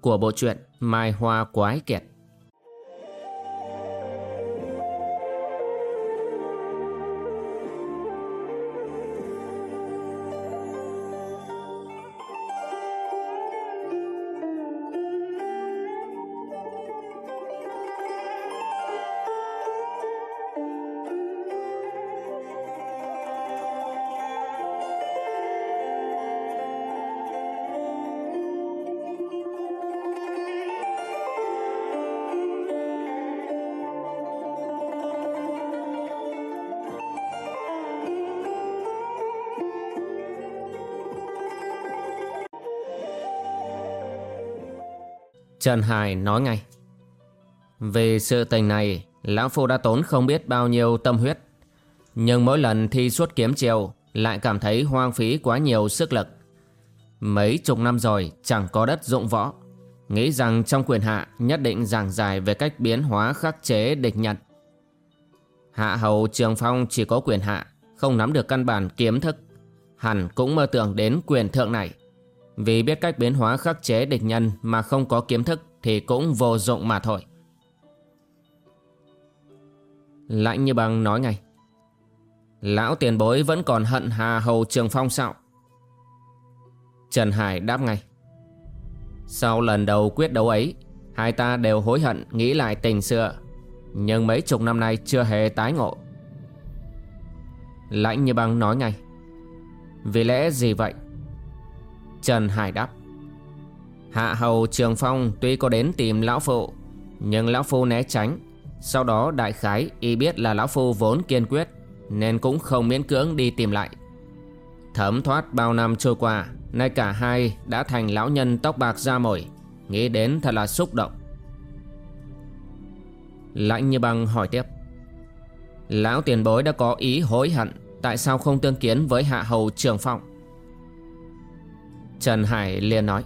của bộ truyện Mai Hoa Quái Kiệt. Trần Hải nói ngay. Vì sự tình này, Lão Phu đã tốn không biết bao nhiêu tâm huyết. Nhưng mỗi lần thi suốt kiếm chiều, Lại cảm thấy hoang phí quá nhiều sức lực. Mấy chục năm rồi, chẳng có đất dụng võ. Nghĩ rằng trong quyền hạ, nhất định giảng giải về cách biến hóa khắc chế địch nhật. Hạ hầu Trường Phong chỉ có quyền hạ, Không nắm được căn bản kiếm thức. Hẳn cũng mơ tưởng đến quyền thượng này vì biết cách biến hóa khắc chế địch nhân mà không có kiếm thức thì cũng vô dụng mà thôi. Lãnh như bằng nói ngay. Lão tiền bối vẫn còn hận Hà Hầu Trường Phong sao? Trần Hải đáp ngay. Sau lần đầu quyết đấu ấy, hai ta đều hối hận nghĩ lại tình xưa. Nhưng mấy chục năm nay chưa hề tái ngộ. Lãnh như băng nói ngay. Vì lẽ gì vậy? Trần Hải đáp. Hạ hầu Trường Phong tuy có đến tìm Lão Phụ Nhưng Lão Phu né tránh. Sau đó đại khái y biết là Lão Phu vốn kiên quyết, Nên cũng không miễn cưỡng đi tìm lại. Thấm thoát bao năm trôi qua, Nay cả hai đã thành lão nhân tóc bạc da mồi, Nghĩ đến thật là xúc động. Lãnh như băng hỏi tiếp. Lão tiền bối đã có ý hối hận, Tại sao không tương kiến với hạ hầu trường phong? Trần Hải liền nói,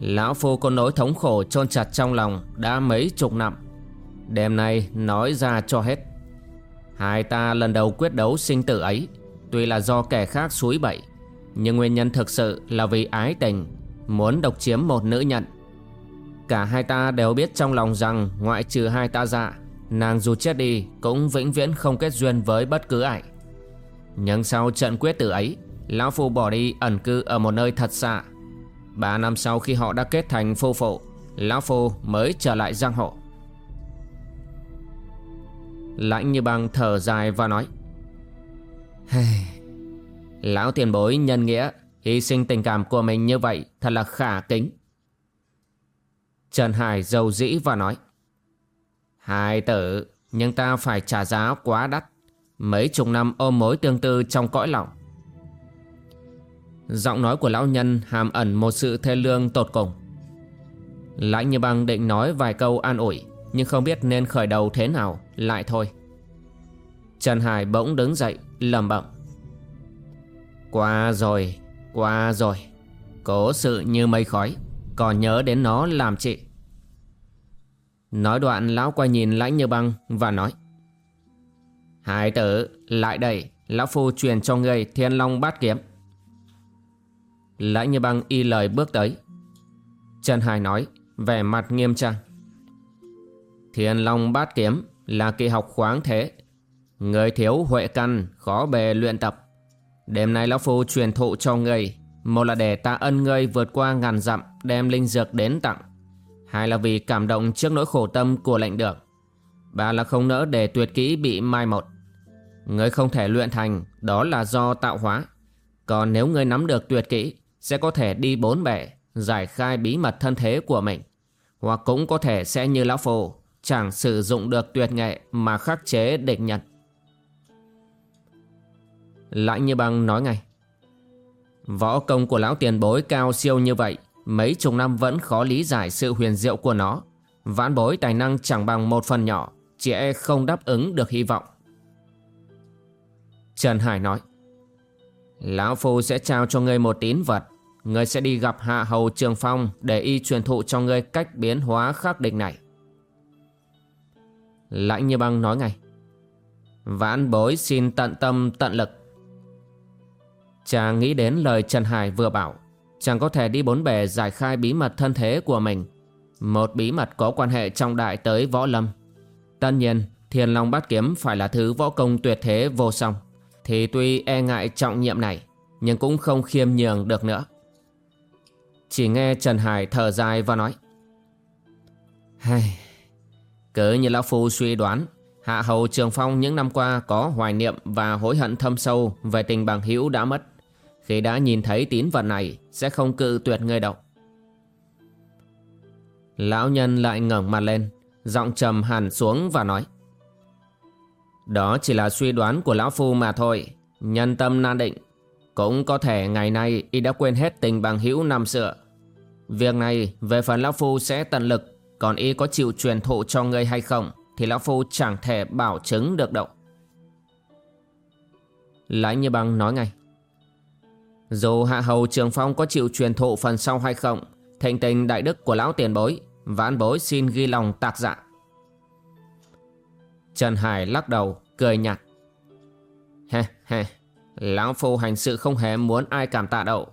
Lão Phu có nỗi thống khổ chôn chặt trong lòng đã mấy chục năm, Đêm nay nói ra cho hết. Hai ta lần đầu quyết đấu sinh tử ấy, Tuy là do kẻ khác suối bậy, Nhưng nguyên nhân thực sự là vì ái tình, Muốn độc chiếm một nữ nhận Cả hai ta đều biết trong lòng rằng Ngoại trừ hai ta ra, Nàng dù chết đi Cũng vĩnh viễn không kết duyên với bất cứ ai. Nhưng sau trận quyết tử ấy Lão Phu bỏ đi ẩn cư ở một nơi thật xa. Ba năm sau khi họ đã kết thành phu phụ Lão Phu mới trở lại giang hộ Lãnh như băng thở dài và nói Lão tiền bối nhân nghĩa Hy sinh tình cảm của mình như vậy Thật là khả kính. Trần Hải dầu dĩ và nói Hai tử Nhưng ta phải trả giá quá đắt. Mấy chục năm ôm mối tương tư trong cõi lòng Giọng nói của lão nhân hàm ẩn một sự thê lương tột cùng. Lãnh như băng định nói vài câu an ủi, Nhưng không biết nên khởi đầu thế nào, Lại thôi. Trần Hải bỗng đứng dậy lầm bẩm. Qua rồi Qua rồi. Cố sự như mây khói, Còn nhớ đến nó làm chị. Nói đoạn, lão quay nhìn lãnh như băng Và nói. Hải tử, lại đây, Lão Phu truyền cho ngươi thiên long bát kiếm. Lãnh như băng y lời bước tới. Trần Hải nói, Vẻ mặt nghiêm trang. Thiên Long bát kiếm Là kỳ học khoáng thế. Người thiếu huệ căn Khó bề luyện tập. Đêm nay Lão Phu truyền thụ cho người. Một là để ta ân ngươi vượt qua ngàn dặm, Đem linh dược đến tặng. Hai là vì cảm động trước nỗi khổ tâm của lệnh đường Ba là không nỡ để tuyệt kỹ bị mai một. Ngươi không thể luyện thành, Đó là do tạo hóa. Còn nếu ngươi nắm được tuyệt kỹ sẽ có thể đi bốn bể, giải khai bí mật thân thế của mình. Hoặc cũng có thể sẽ như lão phù chẳng sử dụng được tuyệt nghệ mà khắc chế địch nhật lãnh như băng nói ngay, võ công của lão tiền bối cao siêu như vậy, mấy chục năm vẫn khó lý giải sự huyền diệu của nó. Vãn bối tài năng chẳng bằng một phần nhỏ, Chỉ e không đáp ứng được hy vọng. Trần Hải nói Lão Phu sẽ trao cho ngươi một tín vật. Ngươi sẽ đi gặp Hạ Hầu Trường Phong Để y truyền thụ cho ngươi cách biến hóa khắc định này. Lãnh như băng nói ngay. Vãn bối xin tận tâm, tận lực. Chàng nghĩ đến lời Trần Hải vừa bảo. Chàng có thể đi bốn bề giải khai bí mật thân thế của mình. Một bí mật có quan hệ trọng đại tới võ lâm. Tất nhiên, Thiên Long Bát Kiếm phải là thứ võ công tuyệt thế vô song. Thì tuy e ngại trọng nhiệm này Nhưng cũng không khiêm nhường được nữa Chỉ nghe Trần Hải thở dài và nói Hay Cứ như Lão Phu suy đoán Hạ Hầu Trường Phong những năm qua có hoài niệm và hối hận thâm sâu về tình bằng hữu đã mất. Khi đã nhìn thấy tín vật này sẽ không cự tuyệt người đâu. Lão nhân lại ngẩng mặt lên, giọng trầm hẳn xuống và nói. Đó chỉ là suy đoán của Lão Phu mà thôi, nhân tâm nan định. Cũng có thể ngày nay y đã quên hết tình bằng hữu năm xưa. Việc này về phần Lão Phu sẽ tận lực, còn y có chịu truyền thụ cho ngươi hay không thì Lão Phu chẳng thể bảo chứng được đâu. Lãnh như băng nói ngay. Dù Hạ Hầu Trường Phong có chịu truyền thụ phần sau hay không, thành tình đại đức của lão tiền bối, vãn bối xin ghi lòng tạc dạ. Trần Hải lắc đầu, cười nhạt. He he, lão phu hành sự không hề muốn ai cảm tạ đâu,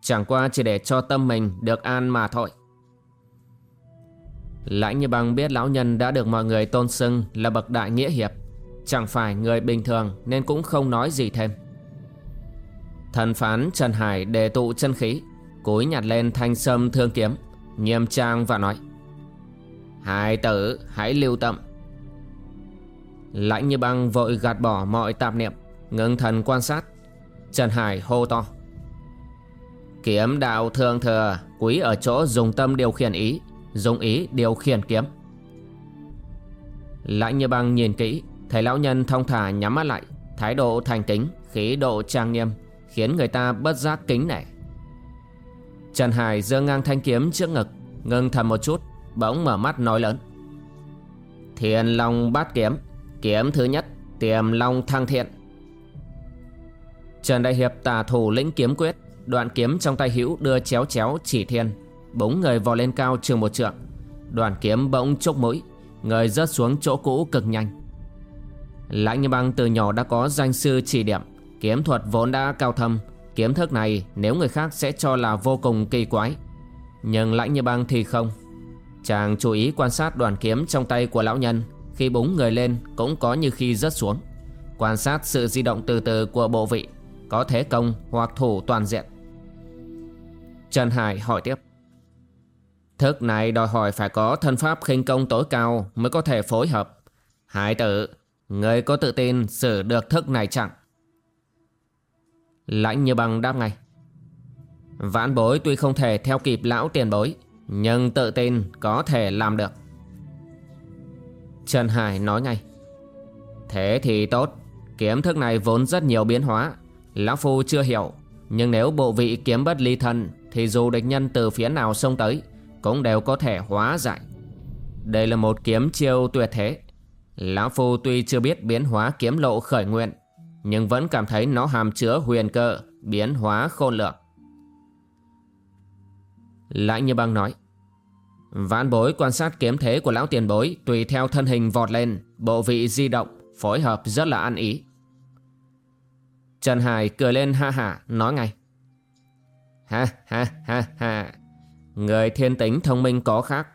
chẳng qua chỉ để cho tâm mình được an mà thôi. Lãnh như băng biết lão nhân đã được mọi người tôn xưng là bậc đại nghĩa hiệp, chẳng phải người bình thường nên cũng không nói gì thêm. Thần phán Trần Hải đề tụ chân khí Cúi nhặt lên thanh sâm thương kiếm Nghiêm trang và nói Hai tử hãy lưu tâm Lãnh như băng vội gạt bỏ mọi tạp niệm, Ngưng thần quan sát. Trần Hải hô to. Kiếm đạo thường thừa, Quý ở chỗ dùng tâm điều khiển ý, Dùng ý điều khiển kiếm. Lãnh như băng nhìn kỹ, Thấy lão nhân thông thả nhắm mắt lại, Thái độ thành kính, Khí độ trang nghiêm, Khiến người ta bất giác kính nể. Trần Hải giơ ngang thanh kiếm trước ngực, Ngưng thầm một chút, Bỗng mở mắt nói lớn. Thiền Long bát kiếm. Kiếm thứ nhất, Tiềm Long thăng thiện. Trần Đại Hiệp tả thủ lĩnh kiếm quyết, Đoạn kiếm trong tay hữu đưa chéo chéo chỉ thiên Búng người vò lên cao trường một trượng. Đoàn kiếm bỗng chốc mũi Người rớt xuống chỗ cũ cực nhanh. Lãnh như băng từ nhỏ đã có danh sư chỉ điểm, Kiếm thuật vốn đã cao thâm. Kiếm thức này nếu người khác sẽ cho là vô cùng kỳ quái. Nhưng lãnh như băng thì không. Chàng chú ý quan sát đoàn kiếm trong tay của lão nhân khi búng người lên cũng có như khi rớt xuống. Quan sát sự di động từ từ của bộ vị Có thế công hoặc thủ toàn diện. Trần Hải hỏi tiếp. Thức này đòi hỏi phải có thân pháp khinh công tối cao mới có thể phối hợp. Hải tử, người có tự tin xử được thức này chẳng? Lãnh như bằng đáp ngay. Vãn bối tuy không thể theo kịp lão tiền bối Nhưng tự tin có thể làm được. Trần Hải nói ngay. Thế thì tốt Kiếm thức này vốn rất nhiều biến hóa. Lão Phu chưa hiểu Nhưng nếu bộ vị kiếm bất ly thân Thì dù địch nhân từ phía nào xông tới Cũng đều có thể hóa giải. Đây là một kiếm chiêu tuyệt thế. Lão Phu tuy chưa biết biến hóa kiếm lộ khởi nguyện nhưng vẫn cảm thấy nó hàm chứa huyền cơ, biến hóa khôn lược. Lãnh như băng nói, Vãn bối quan sát kiếm thế của lão tiền bối tùy theo thân hình vọt lên, bộ vị di động, phối hợp rất là ăn ý. Trần Hải cười lên ha ha, nói ngay. Ha ha ha ha, người thiên tính thông minh có khác.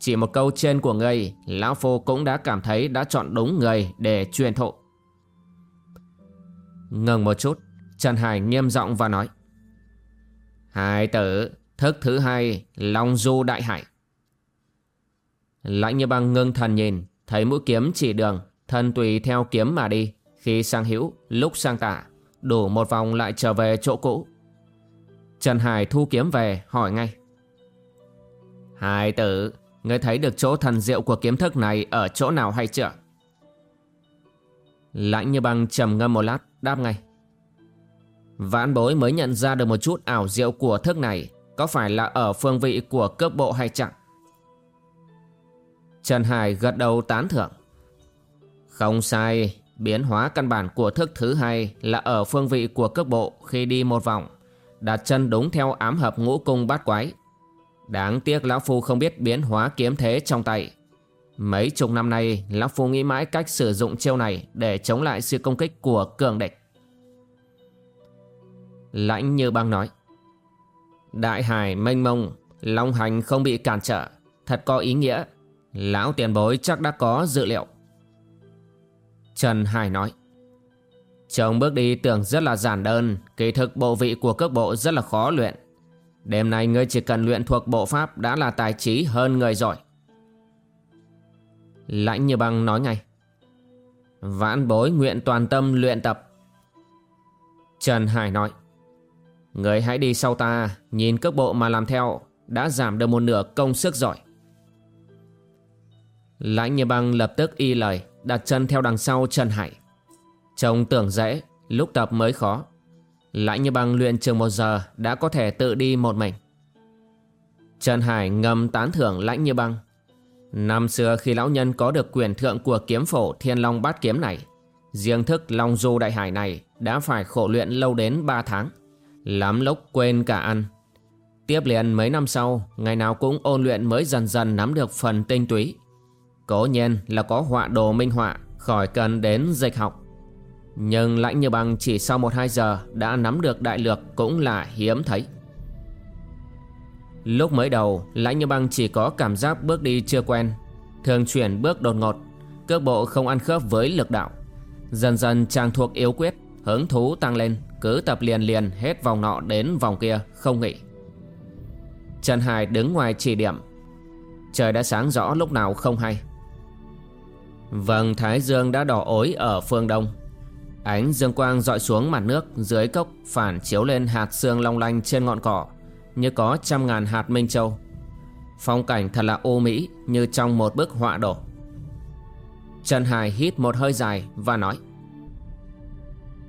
Chỉ một câu trên của người, Lão Phu cũng đã cảm thấy đã chọn đúng người để truyền thụ. Ngừng một chút Trần Hải nghiêm giọng và nói Hải tử Thức thứ hai Long du đại hải Lãnh như băng ngưng thần nhìn, Thấy mũi kiếm chỉ đường Thân tùy theo kiếm mà đi. Khi sang hữu, lúc sang tả Đủ một vòng lại trở về chỗ cũ. Trần Hải thu kiếm về, hỏi ngay. Hải tử, Ngươi thấy được chỗ thần diệu của kiếm thức này Ở chỗ nào hay chưa? Lãnh như băng trầm ngâm một lát, Đáp ngay. Vãn bối mới nhận ra được một chút ảo diệu của thức này, Có phải là ở phương vị của cước bộ hay chẳng Trần Hải gật đầu tán thưởng. Không sai, biến hóa căn bản của thức thứ hai là ở phương vị của cước bộ khi đi một vòng, đặt chân đúng theo ám hợp ngũ cung bát quái. Đáng tiếc Lão Phu không biết biến hóa kiếm thế trong tay. Mấy chục năm nay, Lão Phu nghĩ mãi cách sử dụng chiêu này để chống lại sự công kích của cường địch. Lãnh như băng nói. Đại hải mênh mông, Long hành không bị cản trở, thật có ý nghĩa. Lão tiền bối chắc đã có dự liệu. Trần Hải nói. trông bước đi tưởng rất là giản đơn, kỳ thực bộ vị của cước bộ rất là khó luyện. Đêm nay ngươi chỉ cần luyện thuộc bộ pháp đã là tài trí hơn người giỏi. Lãnh như băng nói ngay. Vãn bối nguyện toàn tâm luyện tập. Trần Hải nói. Người hãy đi sau ta, nhìn cước bộ mà làm theo, đã giảm được một nửa công sức giỏi. Lãnh như băng lập tức y lời, đặt chân theo đằng sau Trần Hải. Trông tưởng dễ, lúc tập mới khó. Lãnh như băng luyện trường một giờ đã có thể tự đi một mình. Trần Hải ngầm tán thưởng lãnh như băng. Năm xưa khi lão nhân có được quyền thượng của kiếm phổ thiên long bát kiếm này, riêng thức long du đại hải này đã phải khổ luyện lâu đến 3 tháng. Lắm lúc quên cả ăn. Tiếp liền mấy năm sau, ngày nào cũng ôn luyện mới dần dần nắm được phần tinh túy. Cố nhiên là có họa đồ minh họa, khỏi cần đến dịch học. Nhưng lãnh như băng chỉ sau 1-2 giờ đã nắm được đại lược cũng là hiếm thấy. Lúc mới đầu, lãnh như băng chỉ có cảm giác bước đi chưa quen, thường chuyển bước đột ngột, cước bộ không ăn khớp với lực đạo. Dần dần chàng thuộc yếu quyết, hứng thú tăng lên, cứ tập liền liền hết vòng nọ đến vòng kia, không nghỉ. Trần Hải đứng ngoài chỉ điểm. Trời đã sáng rõ lúc nào không hay. Vầng Thái Dương đã đỏ ối ở phương đông Ánh dương quang dọi xuống mặt nước dưới cốc phản chiếu lên hạt sương long lanh trên ngọn cỏ như có trăm ngàn hạt minh châu. Phong cảnh thật là ô mỹ như trong một bức họa đổ. Trần Hải hít một hơi dài và nói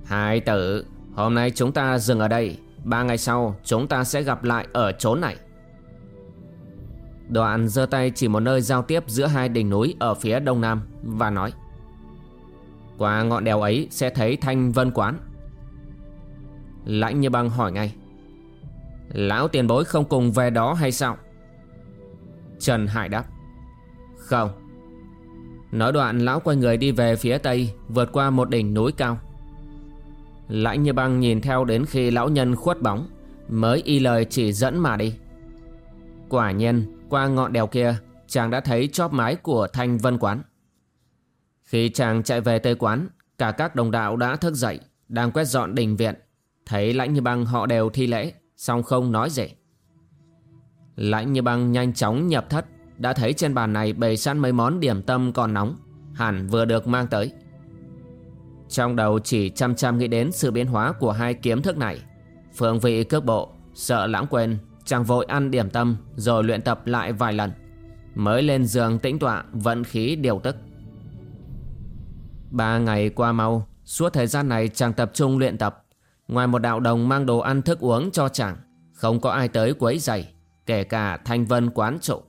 Hai tử, hôm nay chúng ta dừng ở đây, ba ngày sau chúng ta sẽ gặp lại ở chốn này. Đoạn giơ tay chỉ một nơi giao tiếp giữa hai đỉnh núi ở phía đông nam và nói, qua ngọn đèo ấy sẽ thấy thanh vân quán. Lãnh như băng hỏi ngay, Lão tiền bối không cùng về đó hay sao? Trần Hải đáp, Không. Nói đoạn, lão quay người đi về phía tây, Vượt qua một đỉnh núi cao. Lãnh như băng nhìn theo đến khi lão nhân khuất bóng, Mới y lời chỉ dẫn mà đi. Quả nhiên qua ngọn đèo kia Chàng đã thấy chóp mái của thanh vân quán khi chàng chạy về Tây Quán, cả các đồng đạo đã thức dậy, đang quét dọn đình viện. Thấy lãnh như băng họ đều thi lễ, song không nói gì. Lãnh như băng nhanh chóng nhập thất, đã thấy trên bàn này bày sẵn mấy món điểm tâm còn nóng, hẳn vừa được mang tới. Trong đầu chỉ chăm chăm nghĩ đến sự biến hóa của hai kiếm thức này. Phương vị cước bộ, sợ lãng quên, chàng vội ăn điểm tâm rồi luyện tập lại vài lần. Mới lên giường tĩnh tọa vận khí điều tức. Ba ngày qua mau, suốt thời gian này chàng tập trung luyện tập. Ngoài một đạo đồng mang đồ ăn thức uống cho chàng, không có ai tới quấy giày, kể cả thanh vân quán trụ.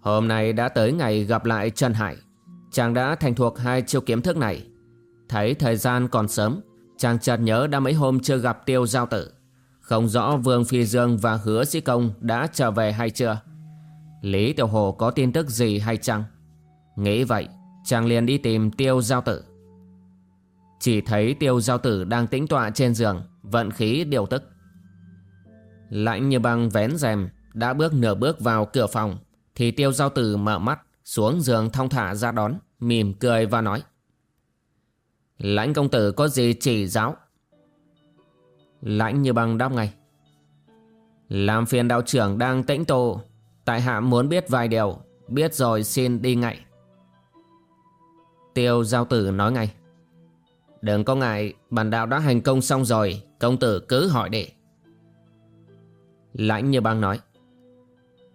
Hôm nay đã tới ngày gặp lại Trần Hải, chàng đã thành thuộc hai chiêu kiếm thức này. Thấy thời gian còn sớm, chàng chợt nhớ đã mấy hôm chưa gặp tiêu giao tử. Không rõ Vương Phi Dương và Hứa Sĩ Công đã trở về hay chưa. Lý Tiểu Hồ có tin tức gì hay chăng? Nghĩ vậy, chàng liền đi tìm tiêu giao tử. Chỉ thấy tiêu giao tử đang tĩnh tọa trên giường, vận khí điều tức. Lạnh như băng vén rèm, đã bước nửa bước vào cửa phòng, thì tiêu giao tử mở mắt, xuống giường thong thả ra đón, mỉm cười và nói. Lãnh công tử có gì chỉ giáo? Lãnh như băng đáp ngay. Làm phiền đạo trưởng đang tĩnh tụ, tại hạ muốn biết vài điều, biết rồi xin đi ngay. Tiêu giao tử nói ngay. Đừng có ngại Bản đạo đã hành công xong rồi. Công tử cứ hỏi đi. Lãnh như băng nói.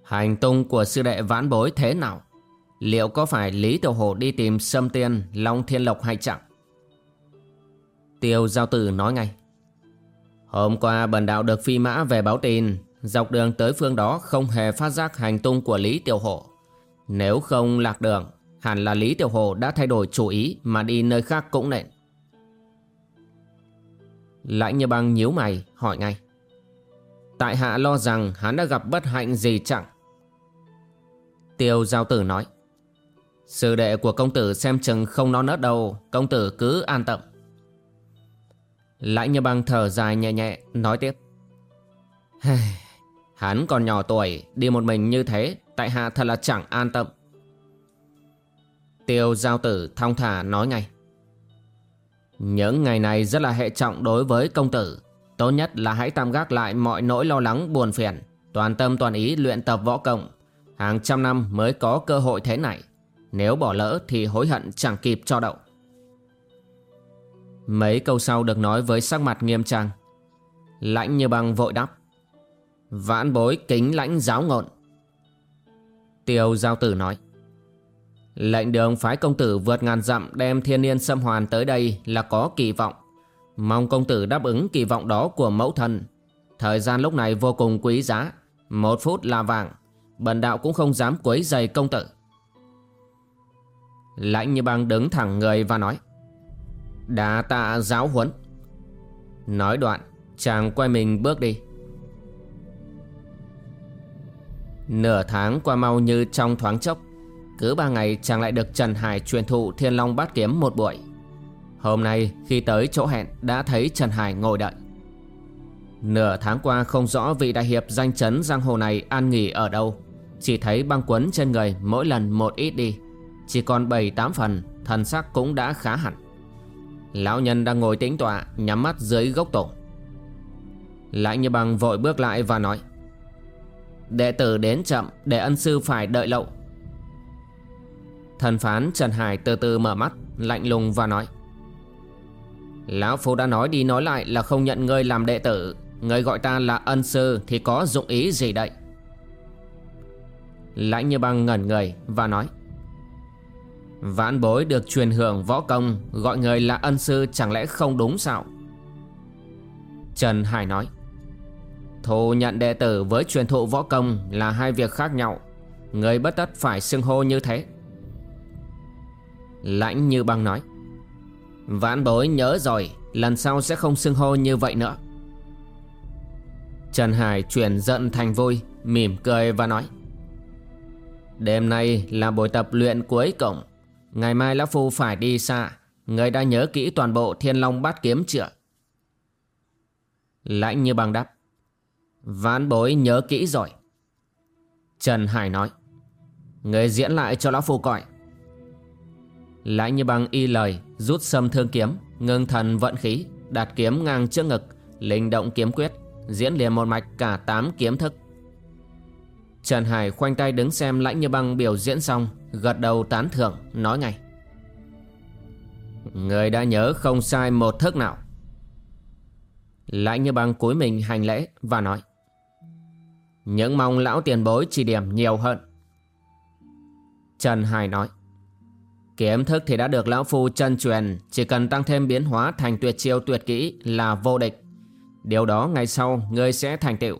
Hành tung của sư đệ vãn bối thế nào? Liệu có phải Lý Tiểu Hồ đi tìm Sâm Tiên Long Thiên Lộc hay chẳng? Tiêu giao tử nói ngay. Hôm qua, bần đạo được phi mã về báo tin, Dọc đường tới phương đó không hề phát giác hành tung của Lý Tiểu Hổ. Nếu không lạc đường, Hẳn là Lý Tiểu Hổ đã thay đổi chủ ý Mà đi nơi khác cũng nện Lãnh như băng nhíu mày, hỏi ngay. Tại hạ lo rằng hắn đã gặp bất hạnh gì chẳng? Tiêu giao tử nói. Sư đệ của công tử xem chừng không nó nớt đâu, Công tử cứ an tâm. Lãnh như băng thở dài nhẹ nhẹ, Nói tiếp. Hắn còn nhỏ tuổi, Đi một mình như thế, Tại hạ thật là chẳng an tâm. Tiêu giao tử thong thả nói ngay. Những ngày này rất là hệ trọng đối với công tử. Tốt nhất là hãy tạm gác lại mọi nỗi lo lắng buồn phiền. Toàn tâm toàn ý luyện tập võ công. Hàng trăm năm mới có cơ hội thế này. Nếu bỏ lỡ thì hối hận chẳng kịp cho đậu. Mấy câu sau được nói với sắc mặt nghiêm trang. Lãnh như băng vội đáp. Vãn bối kính lãnh giáo ngộn Tiêu giao tử nói. Lệnh đường phái công tử vượt ngàn dặm đem thiên niên xâm hoàn tới đây là có kỳ vọng. Mong công tử đáp ứng kỳ vọng đó của mẫu thân. Thời gian lúc này vô cùng quý giá, Một phút là vàng, Bần đạo cũng không dám quấy giày công tử. Lãnh như băng đứng thẳng người và nói. Đà tạ giáo huấn. Nói đoạn, Chàng quay mình bước đi. Nửa tháng qua mau như trong thoáng chốc, Cứ ba ngày chàng lại được Trần Hải truyền thụ Thiên Long Bát Kiếm một buổi. Hôm nay, khi tới chỗ hẹn, đã thấy Trần Hải ngồi đợi. Nửa tháng qua không rõ vị đại hiệp danh chấn giang hồ này an nghỉ ở đâu. Chỉ thấy băng quấn trên người mỗi lần một ít đi. Chỉ còn 7-8 phần Thần sắc cũng đã khá hẳn. Lão nhân đang ngồi tĩnh tọa, Nhắm mắt dưới gốc tổ. Lãnh như bằng vội bước lại và nói, Đệ tử đến chậm, Để ân sư phải đợi lậu Thần phán Trần Hải từ từ mở mắt, Lạnh lùng và nói, Lão Phu đã nói đi nói lại là không nhận ngươi làm đệ tử. Ngươi gọi ta là ân sư Thì có dụng ý gì đây? Lãnh như băng ngẩn người và nói Vãn bối được truyền hưởng võ công, Gọi người là ân sư chẳng lẽ không đúng sao? Trần Hải nói Thu nhận đệ tử với truyền thụ võ công Là hai việc khác nhau. Người bất tất phải xưng hô như thế. Lãnh như băng nói, Vãn bối nhớ rồi, Lần sau sẽ không xưng hô như vậy nữa. Trần Hải chuyển giận thành vui, Mỉm cười và nói, Đêm nay là buổi tập luyện cuối cùng. Ngày mai Lão Phu phải đi xa. Người đã nhớ kỹ toàn bộ thiên long bát kiếm chưa? Lãnh như băng đáp. Ván bối nhớ kỹ rồi. Trần Hải nói. Người diễn lại cho Lão Phu coi. Lãnh như băng y lời, Rút sâm thương kiếm, Ngưng thần vận khí, Đặt kiếm ngang trước ngực, Linh động kiếm quyết, Diễn liền một mạch cả 8 kiếm thức. Trần Hải khoanh tay đứng xem lãnh như băng biểu diễn xong. Gật đầu tán thưởng, Nói ngay. Người đã nhớ không sai một thức nào. Lãnh như băng cúi mình hành lễ Và nói. Những mong lão tiền bối chỉ điểm nhiều hơn. Trần Hải nói. Kiếm thức thì đã được lão phu chân truyền, Chỉ cần tăng thêm biến hóa thành tuyệt chiêu tuyệt kỹ là vô địch. Điều đó ngày sau ngươi sẽ thành tựu.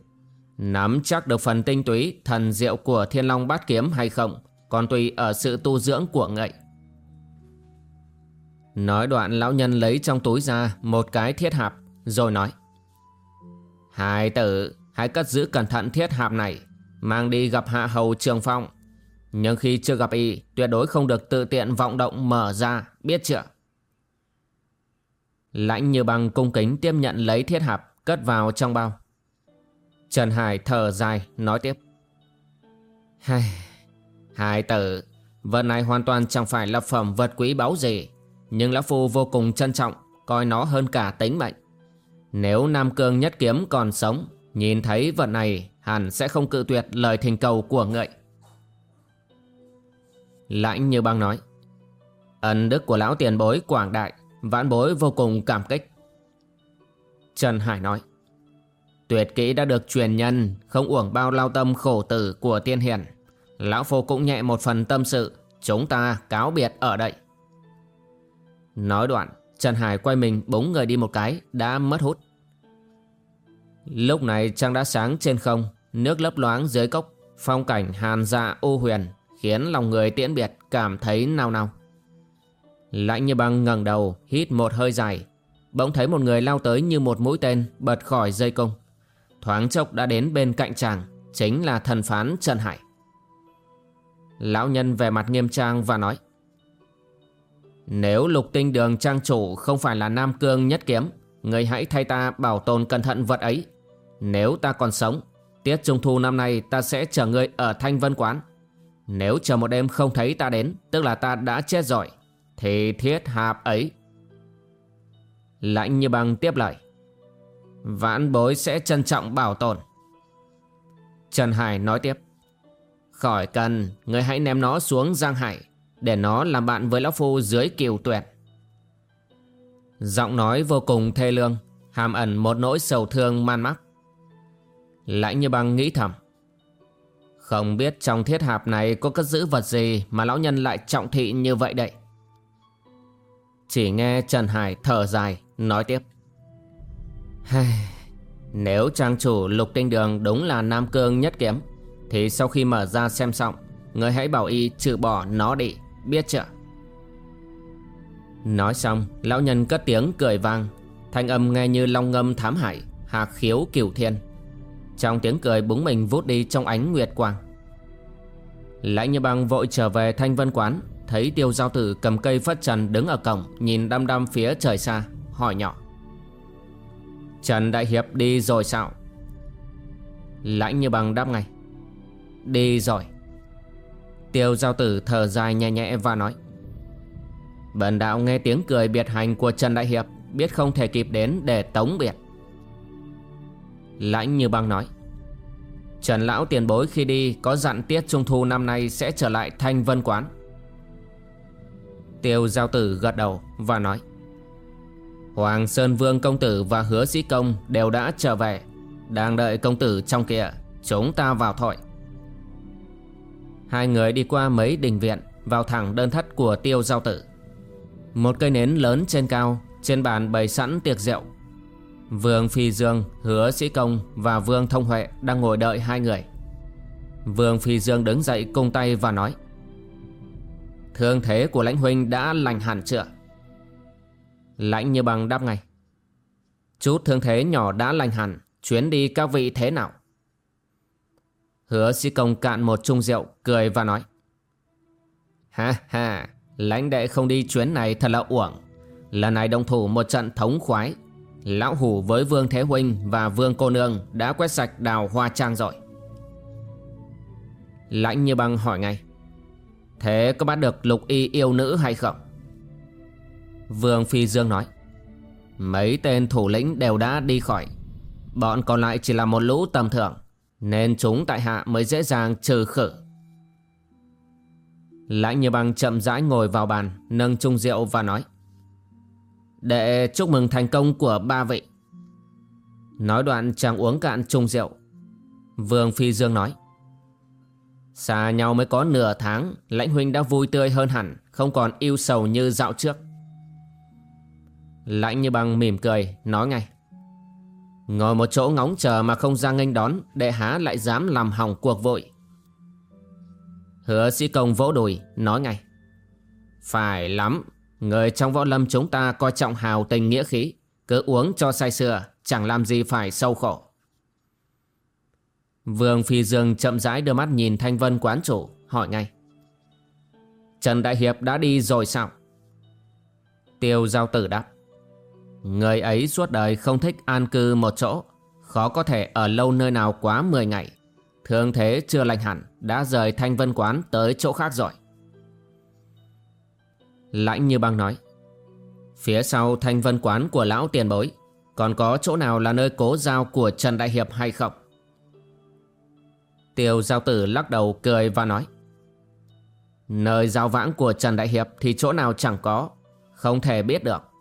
Nắm chắc được phần tinh túy, thần diệu của thiên long bát kiếm hay không còn tùy ở sự tu dưỡng của ngậy. Nói đoạn lão nhân lấy trong túi ra một cái thiết hạp Rồi nói Hai tử Hãy cất giữ cẩn thận thiết hạp này Mang đi gặp hạ hầu trường phong. Nhưng khi chưa gặp y Tuyệt đối không được tự tiện vọng động mở ra Biết chưa? Lãnh như bằng cung kính tiếp nhận lấy thiết hạp Cất vào trong bao. Trần Hải thở dài nói tiếp Hai, hai tử Vật này hoàn toàn chẳng phải là phẩm vật quý báu gì, Nhưng Lão Phu vô cùng trân trọng, Coi nó hơn cả tính mệnh. Nếu Nam Cương nhất kiếm còn sống, Nhìn thấy vật này, Hẳn sẽ không cự tuyệt lời thỉnh cầu của ngợi. Lãnh như băng nói, Ân đức của lão tiền bối quảng đại, Vãn bối vô cùng cảm kích. Trần Hải nói, Tuyệt kỹ đã được truyền nhân, Không uổng bao lao tâm khổ tử của tiên hiền. Lão Phu cũng nhẹ một phần tâm sự. Chúng ta cáo biệt ở đây. Nói đoạn, Trần Hải quay mình búng người đi một cái, Đã mất hút. Lúc này trăng đã sáng trên không, Nước lấp loáng dưới cốc. Phong cảnh hàn dạ ô huyền Khiến lòng người tiễn biệt cảm thấy nao nao. Lạnh như băng ngẩng đầu, Hít một hơi dài. Bỗng thấy một người lao tới như một mũi tên, Bật khỏi dây cung. Thoáng chốc đã đến bên cạnh chàng, Chính là thần phán Trần Hải. Lão nhân về mặt nghiêm trang và nói, Nếu lục tinh đường trang chủ Không phải là Nam Cương nhất kiếm, Người hãy thay ta bảo tồn cẩn thận vật ấy. Nếu ta còn sống, Tiết trung thu năm nay ta sẽ chờ ngươi ở Thanh Vân Quán. Nếu chờ một đêm không thấy ta đến, Tức là ta đã chết rồi, Thì thiết hạp ấy. Lãnh như băng tiếp lời, Vãn bối sẽ trân trọng bảo tồn. Trần Hải nói tiếp Khỏi cần, Người hãy ném nó xuống Giang Hải, Để nó làm bạn với Lão Phu dưới kiều tuyệt. Giọng nói vô cùng thê lương, Hàm ẩn một nỗi sầu thương man mắc Lãnh như băng nghĩ thầm, Không biết trong thiết hạp này có cất giữ vật gì Mà lão nhân lại trọng thị như vậy đấy Chỉ nghe Trần Hải thở dài, Nói tiếp Nếu trang chủ lục tinh đường đúng là Nam Cương nhất kiếm thì sau khi mở ra xem xong, Người hãy bảo y trừ bỏ nó đi, Biết chưa? Nói xong, Lão nhân cất tiếng cười vang. Thanh âm nghe như long ngâm thám hải Hạc khiếu cửu thiên. Trong tiếng cười búng mình vút đi trong ánh nguyệt quang. Lãnh như băng vội trở về thanh vân quán, Thấy tiêu giao tử cầm cây phất trần đứng ở cổng, Nhìn đăm đăm phía trời xa, Hỏi nhỏ. Trần Đại Hiệp đi rồi sao? Lãnh như băng đáp ngay. Đi rồi. Tiêu giao tử thở dài nhẹ nhẹ và nói, Bần đạo nghe tiếng cười biệt hành của Trần Đại Hiệp, Biết không thể kịp đến để tống biệt. Lãnh như băng nói, Trần Lão tiền bối khi đi Có dặn tiết trung thu năm nay Sẽ trở lại thanh vân quán. Tiêu giao tử gật đầu Và nói, Hoàng Sơn Vương công tử và hứa sĩ công Đều đã trở về. Đang đợi công tử trong kia, Chúng ta vào thổi. Hai người đi qua mấy đình viện Vào thẳng đơn thất của tiêu giao tử một cây nến lớn trên cao Trên bàn bày sẵn tiệc rượu Vương Phi Dương, Hứa Sĩ Công và Vương Thông Huệ đang ngồi đợi hai người Vương Phi Dương đứng dậy cung tay và nói Thương thế của lãnh huynh đã lành hẳn chưa? Lãnh như bằng đáp ngay Chút thương thế nhỏ đã lành hẳn Chuyến đi các vị thế nào? Hứa Sĩ Công cạn một chung rượu, Cười và nói. Ha ha, Lãnh đệ không đi chuyến này thật là uổng. Lần này đồng thủ một trận thống khoái. Lão Hủ với Vương Thế Huynh và Vương Cô Nương đã quét sạch đào hoa trang rồi. Lãnh như băng hỏi ngay. Thế có bắt được lục y yêu nữ hay không? Vương Phi Dương nói. Mấy tên thủ lĩnh đều đã đi khỏi. Bọn còn lại chỉ là một lũ tầm thường. Nên chúng tại hạ mới dễ dàng trừ khử. Lãnh như băng chậm rãi ngồi vào bàn, Nâng chung rượu và nói Để chúc mừng thành công của ba vị. Nói đoạn chàng uống cạn chung rượu. Vương Phi Dương nói, Xa nhau mới có nửa tháng, Lãnh huynh đã vui tươi hơn hẳn, Không còn yêu sầu như dạo trước. Lãnh như băng mỉm cười, Nói ngay Ngồi một chỗ ngóng chờ mà không ra nghênh đón, Đệ há lại dám làm hỏng cuộc vội. Hứa sĩ công vỗ đùi, nói ngay. Phải lắm, Người trong võ lâm chúng ta coi trọng hào tình nghĩa khí. Cứ uống cho say sưa, Chẳng làm gì phải sâu khổ. Vương Phi Dương chậm rãi đưa mắt nhìn Thanh Vân quán chủ, Hỏi ngay. Trần Đại Hiệp đã đi rồi sao? Tiêu giao tử đáp. Người ấy suốt đời không thích an cư một chỗ. Khó có thể ở lâu nơi nào quá 10 ngày. Thương thế chưa lành hẳn, Đã rời thanh vân quán tới chỗ khác rồi. Lãnh như băng nói, Phía sau thanh vân quán của lão tiền bối, Còn có chỗ nào là nơi cố giao của Trần Đại Hiệp hay không? Tiêu giao tử lắc đầu cười và nói, Nơi giao vãng của Trần Đại Hiệp thì chỗ nào chẳng có, Không thể biết được.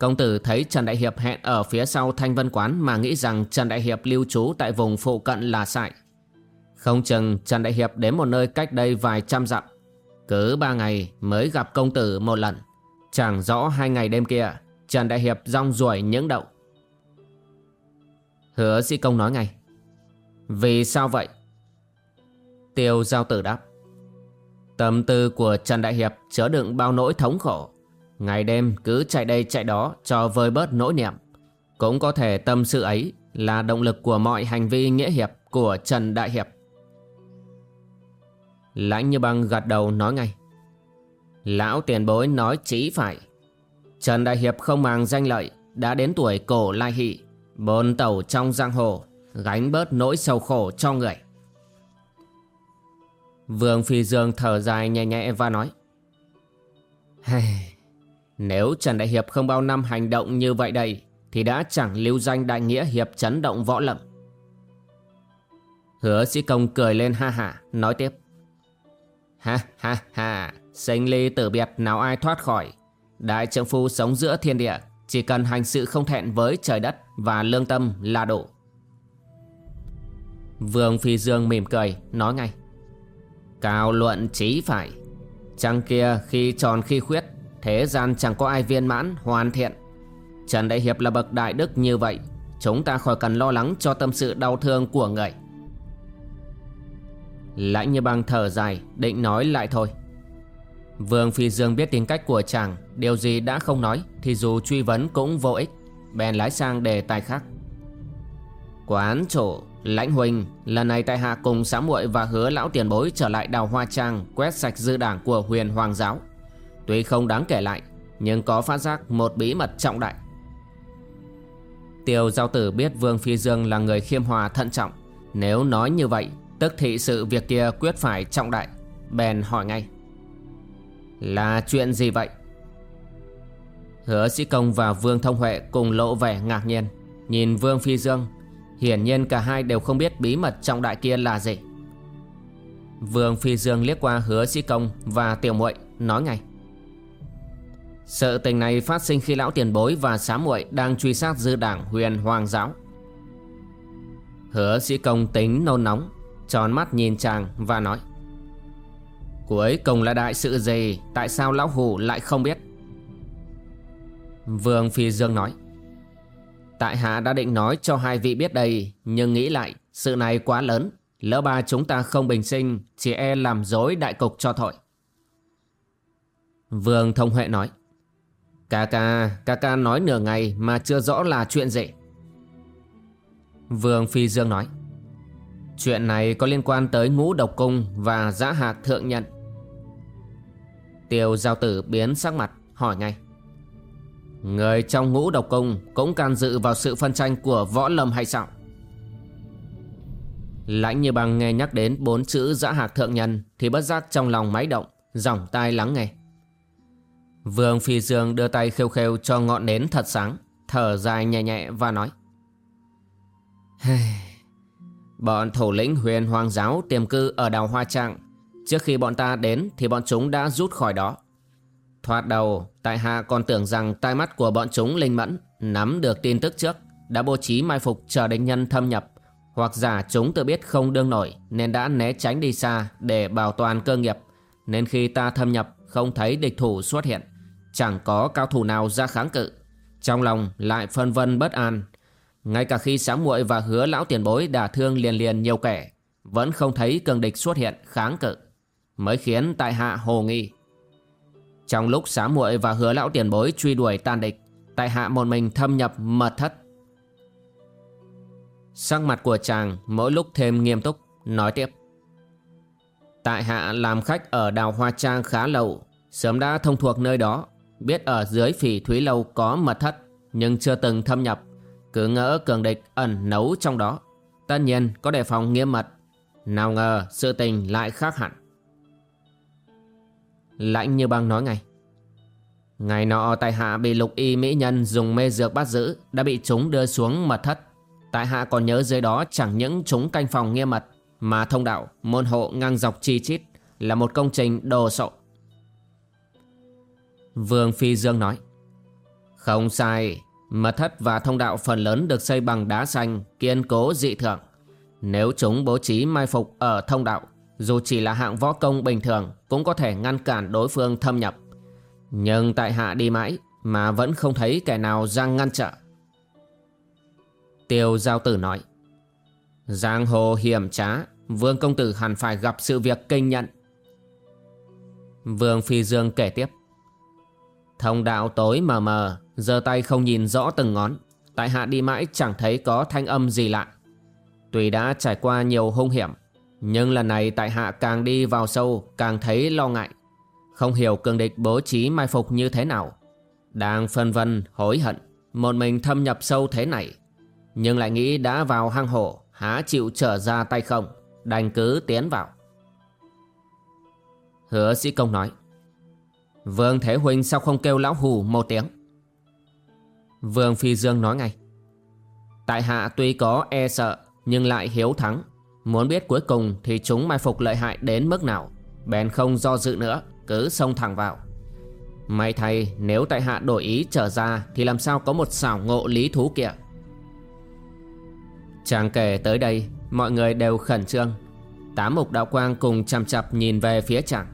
Công tử thấy Trần Đại Hiệp hẹn ở phía sau thanh vân quán Mà nghĩ rằng Trần Đại Hiệp lưu trú tại vùng phụ cận là sai không chừng Trần Đại Hiệp đến một nơi cách đây vài trăm dặm. Cứ ba ngày mới gặp công tử một lần. Chẳng rõ hai ngày đêm kia, Trần Đại Hiệp rong ruổi những đậu. Hứa sĩ công nói ngay. Vì sao vậy? Tiêu giao tử đáp. Tâm tư của Trần Đại Hiệp chứa đựng bao nỗi thống khổ. Ngày đêm cứ chạy đây chạy đó cho vơi bớt nỗi niệm. Cũng có thể tâm sự ấy là động lực của mọi hành vi nghĩa hiệp của Trần Đại Hiệp. Lãnh như băng gật đầu nói ngay. Lão tiền bối nói chỉ phải. Trần Đại Hiệp không màng danh lợi, đã đến tuổi cổ lai hị, bồn tẩu trong giang hồ, gánh bớt nỗi sầu khổ cho người. Vương Phi Dương thở dài nhẹ nhẹ và nói. Hey, nếu Trần Đại Hiệp không bao năm hành động như vậy đây, thì đã chẳng lưu danh đại nghĩa hiệp chấn động võ lâm Hứa sĩ công cười lên ha ha, nói tiếp. Ha ha ha, sinh ly tử biệt nào ai thoát khỏi. Đại trượng phu sống giữa thiên địa, chỉ cần hành sự không thẹn với trời đất và lương tâm là đủ. Vương Phi Dương mỉm cười, nói ngay. Cao luận trí phải. Trăng kia khi tròn khi khuyết, thế gian chẳng có ai viên mãn, hoàn thiện. Trần Đại Hiệp là bậc đại đức như vậy, chúng ta khỏi cần lo lắng cho tâm sự đau thương của người. Lãnh như băng thở dài Định nói lại thôi Vương Phi Dương biết tính cách của chàng Điều gì đã không nói Thì dù truy vấn cũng vô ích Bèn lái sang đề tài khác Quán chủ Lãnh Huỳnh Lần này tại hạ cùng xã muội và hứa lão tiền bối Trở lại đào hoa trang Quét sạch dư đảng của huyền hoàng giáo Tuy không đáng kể lại, Nhưng có phát giác một bí mật trọng đại. Tiêu giao tử biết Vương Phi Dương là người khiêm hòa thận trọng. Nếu nói như vậy, Tức thị sự việc kia quyết phải trọng đại. Bèn hỏi ngay, Là chuyện gì vậy? Hứa sĩ công và Vương Thông Huệ cùng lộ vẻ ngạc nhiên. Nhìn Vương Phi Dương, Hiển nhiên cả hai đều không biết bí mật trọng đại kia là gì. Vương Phi Dương liếc qua hứa sĩ công và tiểu muội, nói ngay sự tình này phát sinh khi lão tiền bối và xá muội đang truy sát dư đảng huyền hoàng giáo. Hứa sĩ công tính nôn nóng, Tròn mắt nhìn chàng và nói, Cuối cùng là đại sự gì? Tại sao lão hủ lại không biết? Vương Phi Dương nói, Tại hạ đã định nói cho hai vị biết đây, Nhưng nghĩ lại, Sự này quá lớn. Lỡ ba chúng ta không bình sinh, Chỉ e làm dối đại cục cho thội. Vương Thông Huệ nói Ca ca, ca ca nói nửa ngày mà chưa rõ là chuyện gì Vương Phi Dương nói Chuyện này có liên quan tới ngũ độc cung và giã hạc thượng nhận. Tiêu giao tử biến sắc mặt, hỏi ngay. Người trong ngũ độc cung cũng can dự vào sự phân tranh của võ lâm hay sao? Lãnh như bằng nghe nhắc đến bốn chữ giã hạc thượng nhân thì bất giác trong lòng máy động, dòng tai lắng nghe. Vương Phi Dương đưa tay khêu khêu cho ngọn nến thật sáng, thở dài nhẹ nhẹ và nói. Bọn thủ lĩnh huyền hoàng giáo tiềm cư ở đào Hoa Trạng Trước khi bọn ta đến thì bọn chúng đã rút khỏi đó Thoạt đầu, tại hạ còn tưởng rằng tai mắt của bọn chúng linh mẫn Nắm được tin tức trước Đã bố trí mai phục chờ địch nhân thâm nhập Hoặc giả chúng tự biết không đương nổi Nên đã né tránh đi xa để bảo toàn cơ nghiệp Nên khi ta thâm nhập không thấy địch thủ xuất hiện Chẳng có cao thủ nào ra kháng cự. Trong lòng lại phân vân bất an. Ngay cả khi sáng muội và hứa lão tiền bối đả thương liền liền nhiều kẻ, Vẫn không thấy cường địch xuất hiện kháng cự, Mới khiến tại hạ hồ nghi. Trong lúc sáng muội và hứa lão tiền bối truy đuổi tan địch, Tại hạ một mình thâm nhập mật thất. Sắc mặt của chàng mỗi lúc thêm nghiêm túc, Nói tiếp. Tại hạ làm khách ở đào Hoa Trang khá lâu, Sớm đã thông thuộc nơi đó. Biết ở dưới phỉ thúy lâu có mật thất Nhưng chưa từng thâm nhập. Cứ ngỡ cường địch ẩn nấu trong đó. Tất nhiên có đề phòng nghiêm mật. Nào ngờ sự tình lại khác hẳn. Lãnh như băng nói ngay. Ngày nọ tại hạ bị lục y mỹ nhân dùng mê dược bắt giữ Đã bị chúng đưa xuống mật thất. Tại hạ còn nhớ dưới đó chẳng những chúng canh phòng nghiêm mật Mà thông đạo, môn hộ ngang dọc chi chít Là một công trình đồ sộ. Vương Phi Dương nói Không sai Mật thất và thông đạo phần lớn được xây bằng đá xanh, kiên cố dị thường. Nếu chúng bố trí mai phục ở thông đạo, dù chỉ là hạng võ công bình thường cũng có thể ngăn cản đối phương thâm nhập. Nhưng tại hạ đi mãi mà vẫn không thấy kẻ nào ra ngăn trở. Tiêu Giao Tử nói Giang hồ hiểm trá Vương công tử hẳn phải gặp sự việc kinh nhận Vương Phi Dương kể tiếp Thông đạo tối mờ mờ, giơ tay không nhìn rõ từng ngón. Tại hạ đi mãi chẳng thấy có thanh âm gì lạ. Tuy đã trải qua nhiều hung hiểm, Nhưng lần này tại hạ càng đi vào sâu, Càng thấy lo ngại. Không hiểu cường địch bố trí mai phục như thế nào. Đang phân vân, hối hận, Một mình thâm nhập sâu thế này. Nhưng lại nghĩ đã vào hang hổ, Há chịu trở ra tay không, Đành cứ tiến vào. Hứa sĩ công nói Vương Thế Huynh sao không kêu lão hù một tiếng? Vương Phi Dương nói ngay. Tại hạ tuy có e sợ, Nhưng lại hiếu thắng. Muốn biết cuối cùng thì chúng mai phục lợi hại đến mức nào. Bèn không do dự nữa, Cứ xông thẳng vào. May thay, nếu tại hạ đổi ý trở ra, Thì làm sao có một xảo ngộ lý thú kia? Chàng kể tới đây, Mọi người đều khẩn trương. Tám mục đạo quang cùng chằm chặp nhìn về phía chàng.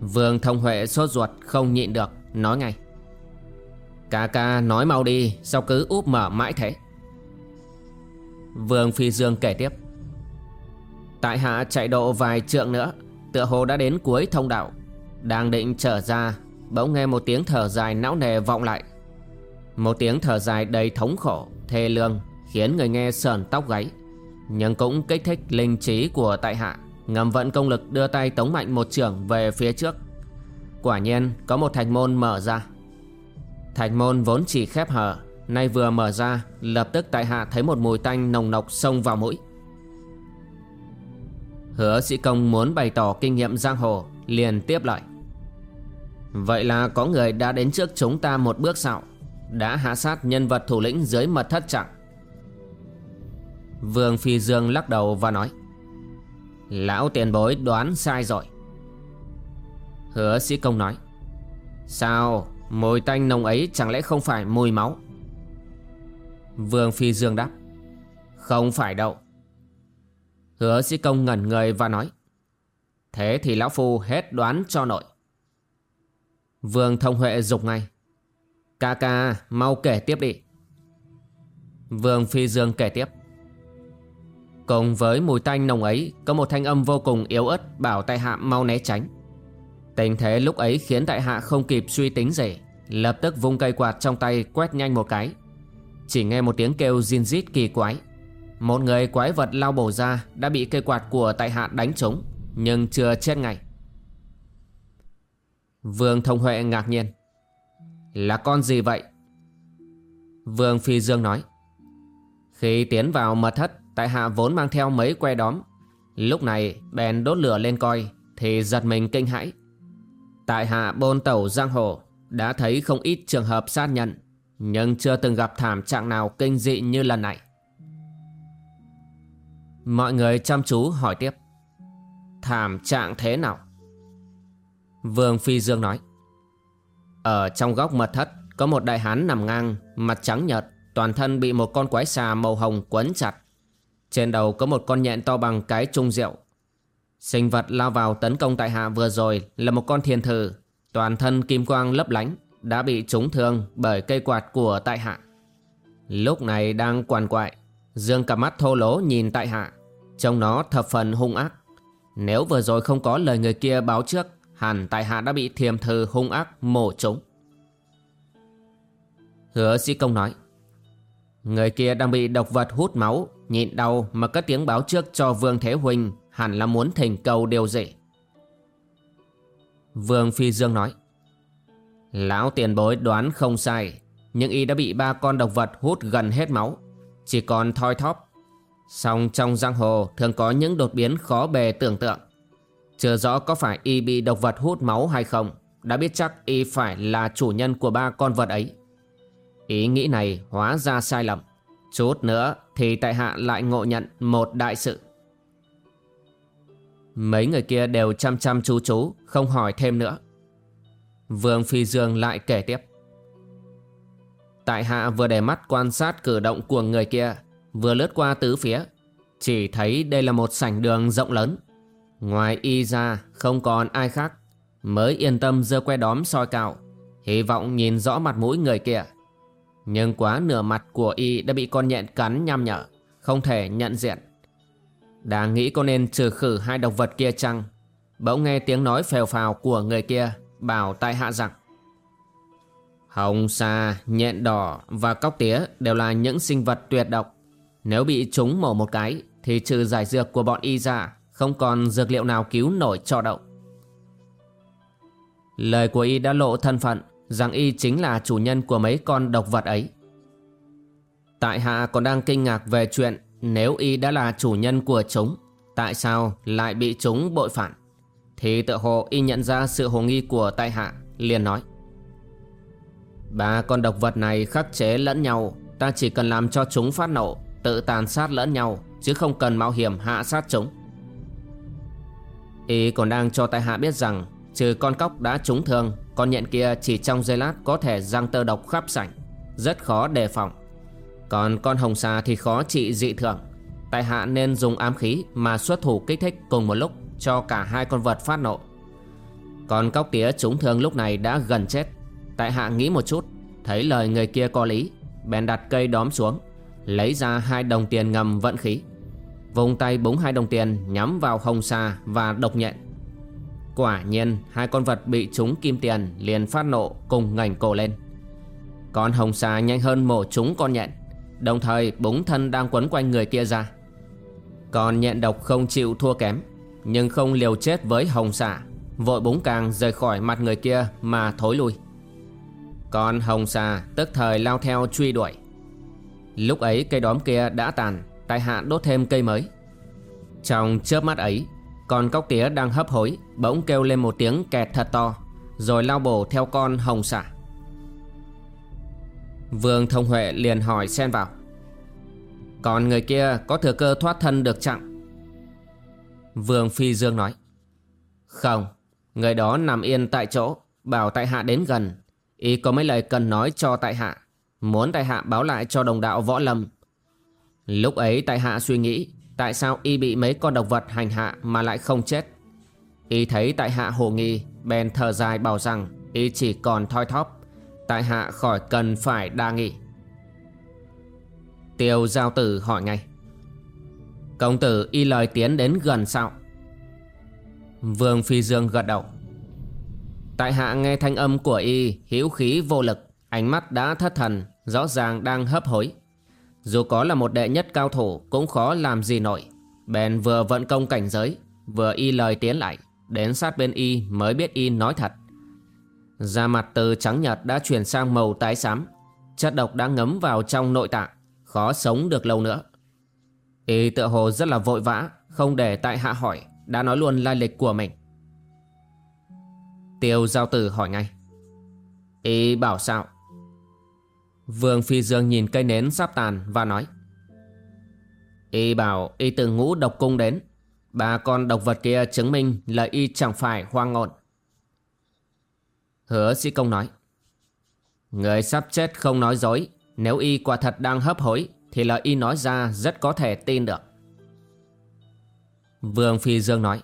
Vương Thông Huệ sốt ruột, không nhịn được, Nói ngay. Ca ca, nói mau đi, Sao cứ úp mở mãi thế? Vương Phi Dương kể tiếp. Tại hạ chạy độ vài trượng nữa, Tựa hồ đã đến cuối thông đạo. Đang định trở ra, Bỗng nghe một tiếng thở dài não nề vọng lại. Một tiếng thở dài đầy thống khổ, Thê lương, Khiến người nghe sờn tóc gáy. Nhưng cũng kích thích linh trí của tại hạ. Ngầm vận công lực đưa tay tống mạnh một trưởng về phía trước. Quả nhiên, có một thạch môn mở ra. Thạch môn vốn chỉ khép hở, Nay vừa mở ra, Lập tức tại hạ thấy một mùi tanh nồng nọc xông vào mũi. Hứa sĩ công muốn bày tỏ kinh nghiệm giang hồ, Liền tiếp lại. Vậy là có người đã đến trước chúng ta một bước xạo, Đã hạ sát nhân vật thủ lĩnh dưới mật thất chẳng Vương Phi Dương lắc đầu và nói. Lão tiền bối đoán sai rồi. Hứa sĩ công nói, Sao, Mùi tanh nồng ấy chẳng lẽ không phải mùi máu? Vương Phi Dương đáp, Không phải đâu. Hứa sĩ công ngẩn người và nói, Thế thì lão phu hết đoán cho nội. Vương Thông Huệ dục ngay, Ca ca, mau kể tiếp đi. Vương Phi Dương kể tiếp Cùng với mùi tanh nồng ấy, Có một thanh âm vô cùng yếu ớt Bảo tại hạ mau né tránh. Tình thế lúc ấy khiến tại hạ không kịp suy tính gì, Lập tức vung cây quạt trong tay quét nhanh một cái. Chỉ nghe một tiếng kêu zin rít kỳ quái. Một người quái vật lao bổ ra Đã bị cây quạt của tại hạ đánh trúng, Nhưng chưa chết ngay. Vương Thông Huệ ngạc nhiên. Là con gì vậy? Vương Phi Dương nói. Khi tiến vào mật thất Tại hạ vốn mang theo mấy que đóm. Lúc này, bèn đốt lửa lên coi, Thì giật mình kinh hãi. Tại hạ bôn tẩu giang hồ, Đã thấy không ít trường hợp sát nhận Nhưng chưa từng gặp thảm trạng nào kinh dị như lần này. Mọi người chăm chú hỏi tiếp, Thảm trạng thế nào? Vương Phi Dương nói, Ở trong góc mật thất Có một đại hán nằm ngang, Mặt trắng nhợt, Toàn thân bị một con quái xà màu hồng quấn chặt trên đầu có một con nhện to bằng cái trung rượu. Sinh vật lao vào tấn công tại hạ vừa rồi là một con thiền thử, toàn thân kim quang lấp lánh, đã bị trúng thương bởi cây quạt của tại hạ. Lúc này đang quằn quại, dương cả mắt thô lỗ nhìn tại hạ, trông nó thập phần hung ác. Nếu vừa rồi không có lời người kia báo trước, hẳn tại hạ đã bị thiềm thử hung ác mổ trúng. Hứa sĩ công nói, người kia đang bị độc vật hút máu, Nhịn đau mà cất tiếng báo trước cho Vương Thế Huynh Hẳn là muốn thỉnh cầu điều gì? Vương Phi Dương nói, Lão tiền bối đoán không sai, Nhưng y đã bị ba con độc vật hút gần hết máu, Chỉ còn thoi thóp. Song trong giang hồ thường có những đột biến khó bề tưởng tượng. Chưa rõ có phải y bị độc vật hút máu hay không, Đã biết chắc y phải là chủ nhân của ba con vật ấy. Ý nghĩ này hóa ra sai lầm Chút nữa thì tại hạ lại ngộ nhận một đại sự. Mấy người kia đều chăm chăm chú chú, không hỏi thêm nữa. Vương Phi Dương lại kể tiếp. Tại hạ vừa để mắt quan sát cử động của người kia, vừa lướt qua tứ phía, chỉ thấy đây là một sảnh đường rộng lớn. Ngoài y ra không còn ai khác, mới yên tâm dơ que đóm soi cạo, hy vọng nhìn rõ mặt mũi người kia. Nhưng quá nửa mặt của y đã bị con nhện cắn nham nhở, Không thể nhận diện. Đang nghĩ có nên trừ khử hai độc vật kia chăng? Bỗng nghe tiếng nói phèo phào của người kia, Bảo tại hạ rằng, Hồng sa, nhện đỏ và cóc tía Đều là những sinh vật tuyệt độc. Nếu bị chúng mổ một cái Thì trừ giải dược của bọn y ra, Không còn dược liệu nào cứu nổi cho đậu. Lời của y đã lộ thân phận Rằng y chính là chủ nhân của mấy con độc vật ấy. Tại hạ còn đang kinh ngạc về chuyện Nếu y đã là chủ nhân của chúng, Tại sao lại bị chúng bội phản? Thì tự hồ y nhận ra sự hồ nghi của tại hạ, liền nói, Ba con độc vật này khắc chế lẫn nhau, Ta chỉ cần làm cho chúng phát nổ Tự tàn sát lẫn nhau, Chứ không cần mạo hiểm hạ sát chúng. Y còn đang cho tại hạ biết rằng Trừ con cóc đã trúng thương con nhện kia chỉ trong giây lát có thể răng tơ độc khắp sảnh Rất khó đề phòng Còn con hồng xà thì khó trị dị thường Tại hạ nên dùng ám khí mà xuất thủ kích thích cùng một lúc cho cả hai con vật phát nộ. Còn cóc tía trúng thương lúc này đã gần chết. Tại hạ nghĩ một chút, thấy lời người kia có lý, bèn đặt cây đóm xuống, lấy ra hai đồng tiền ngầm vận khí. Vùng tay búng hai đồng tiền nhắm vào hồng sa và độc nhện. Quả nhiên hai con vật bị trúng kim tiền liền phát nộ cùng ngành cổ lên. Con hồng xà nhanh hơn mổ trúng con nhện, đồng thời búng thân đang quấn quanh người kia ra. Còn nhện độc không chịu thua kém Nhưng không liều chết với hồng xà Vội búng càng rời khỏi mặt người kia mà thối lui Còn hồng xà tức thời lao theo truy đuổi Lúc ấy cây đóm kia đã tàn Tại hạ đốt thêm cây mới Trong chớp mắt ấy còn cóc tía đang hấp hối, Bỗng kêu lên một tiếng kẹt thật to, Rồi lao bổ theo con hồng xả Vương Thông Huệ liền hỏi xen vào. Còn người kia có thừa cơ thoát thân được chặng Vương Phi Dương nói. Không, Người đó nằm yên tại chỗ, Bảo tại hạ đến gần. Ý có mấy lời cần nói cho tại hạ, Muốn tại hạ báo lại cho đồng đạo võ lâm. Lúc ấy tại hạ suy nghĩ Tại sao y bị mấy con độc vật hành hạ Mà lại không chết? Y thấy tại hạ hồ nghi, Bèn thở dài bảo rằng Y chỉ còn thoi thóp. Tại hạ khỏi cần phải đa nghị. Tiêu giao tử hỏi ngay. Công tử, y lời tiến đến gần sao? Vương Phi Dương gật đầu. Tại hạ nghe thanh âm của y, hữu khí vô lực, Ánh mắt đã thất thần, Rõ ràng đang hấp hối. Dù có là một đệ nhất cao thủ Cũng khó làm gì nổi Bèn vừa vận công cảnh giới Vừa y lời tiến lại Đến sát bên y mới biết y nói thật Da mặt từ trắng nhợt đã chuyển sang màu tái xám Chất độc đã ngấm vào trong nội tạng khó sống được lâu nữa. Y tựa hồ rất là vội vã, không để tại hạ hỏi, đã nói luôn lai lịch của mình. Tiêu giao tử hỏi ngay. Y bảo sao? Vương Phi Dương nhìn cây nến sắp tàn và nói. Y bảo y từ ngũ độc cung đến, ba con độc vật kia chứng minh là y chẳng phải hoang ngộn Hứa sĩ công nói. Người sắp chết không nói dối nếu y quả thật đang hấp hối Thì lời y nói ra rất có thể tin được Vương Phi Dương nói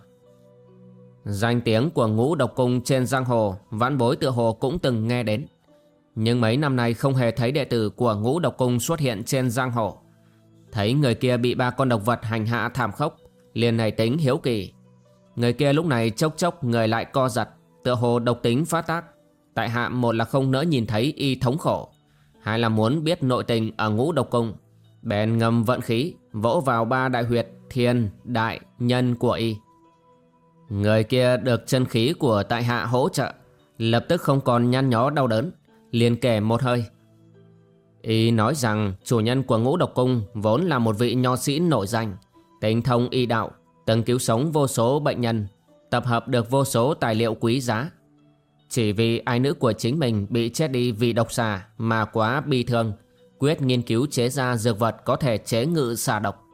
Danh tiếng của ngũ độc cung trên giang hồ Vãn bối tự hồ cũng từng nghe đến nhưng mấy năm nay không hề thấy đệ tử của ngũ độc cung xuất hiện trên giang hồ. Thấy người kia bị ba con độc vật hành hạ thảm khốc liền này tính hiếu kỳ. Người kia lúc này chốc chốc người lại co giật Tựa hồ độc tính phát tác. Tại hạ một là không nỡ nhìn thấy y thống khổ hai là muốn biết nội tình ở ngũ độc cung. Bèn ngầm vận khí Vỗ vào ba đại huyệt Thiên, đại, nhân của y. Người kia được chân khí của tại hạ hỗ trợ Lập tức không còn nhăn nhó đau đớn liền kể một hơi. Y nói rằng chủ nhân của ngũ độc cung Vốn là một vị nho sĩ nổi danh Tinh thông y đạo Từng cứu sống vô số bệnh nhân Tập hợp được vô số tài liệu quý giá. Chỉ vì ai nữ của chính mình bị chết đi vì độc xà mà quá bi thương, quyết nghiên cứu chế ra dược vật có thể chế ngự xà độc.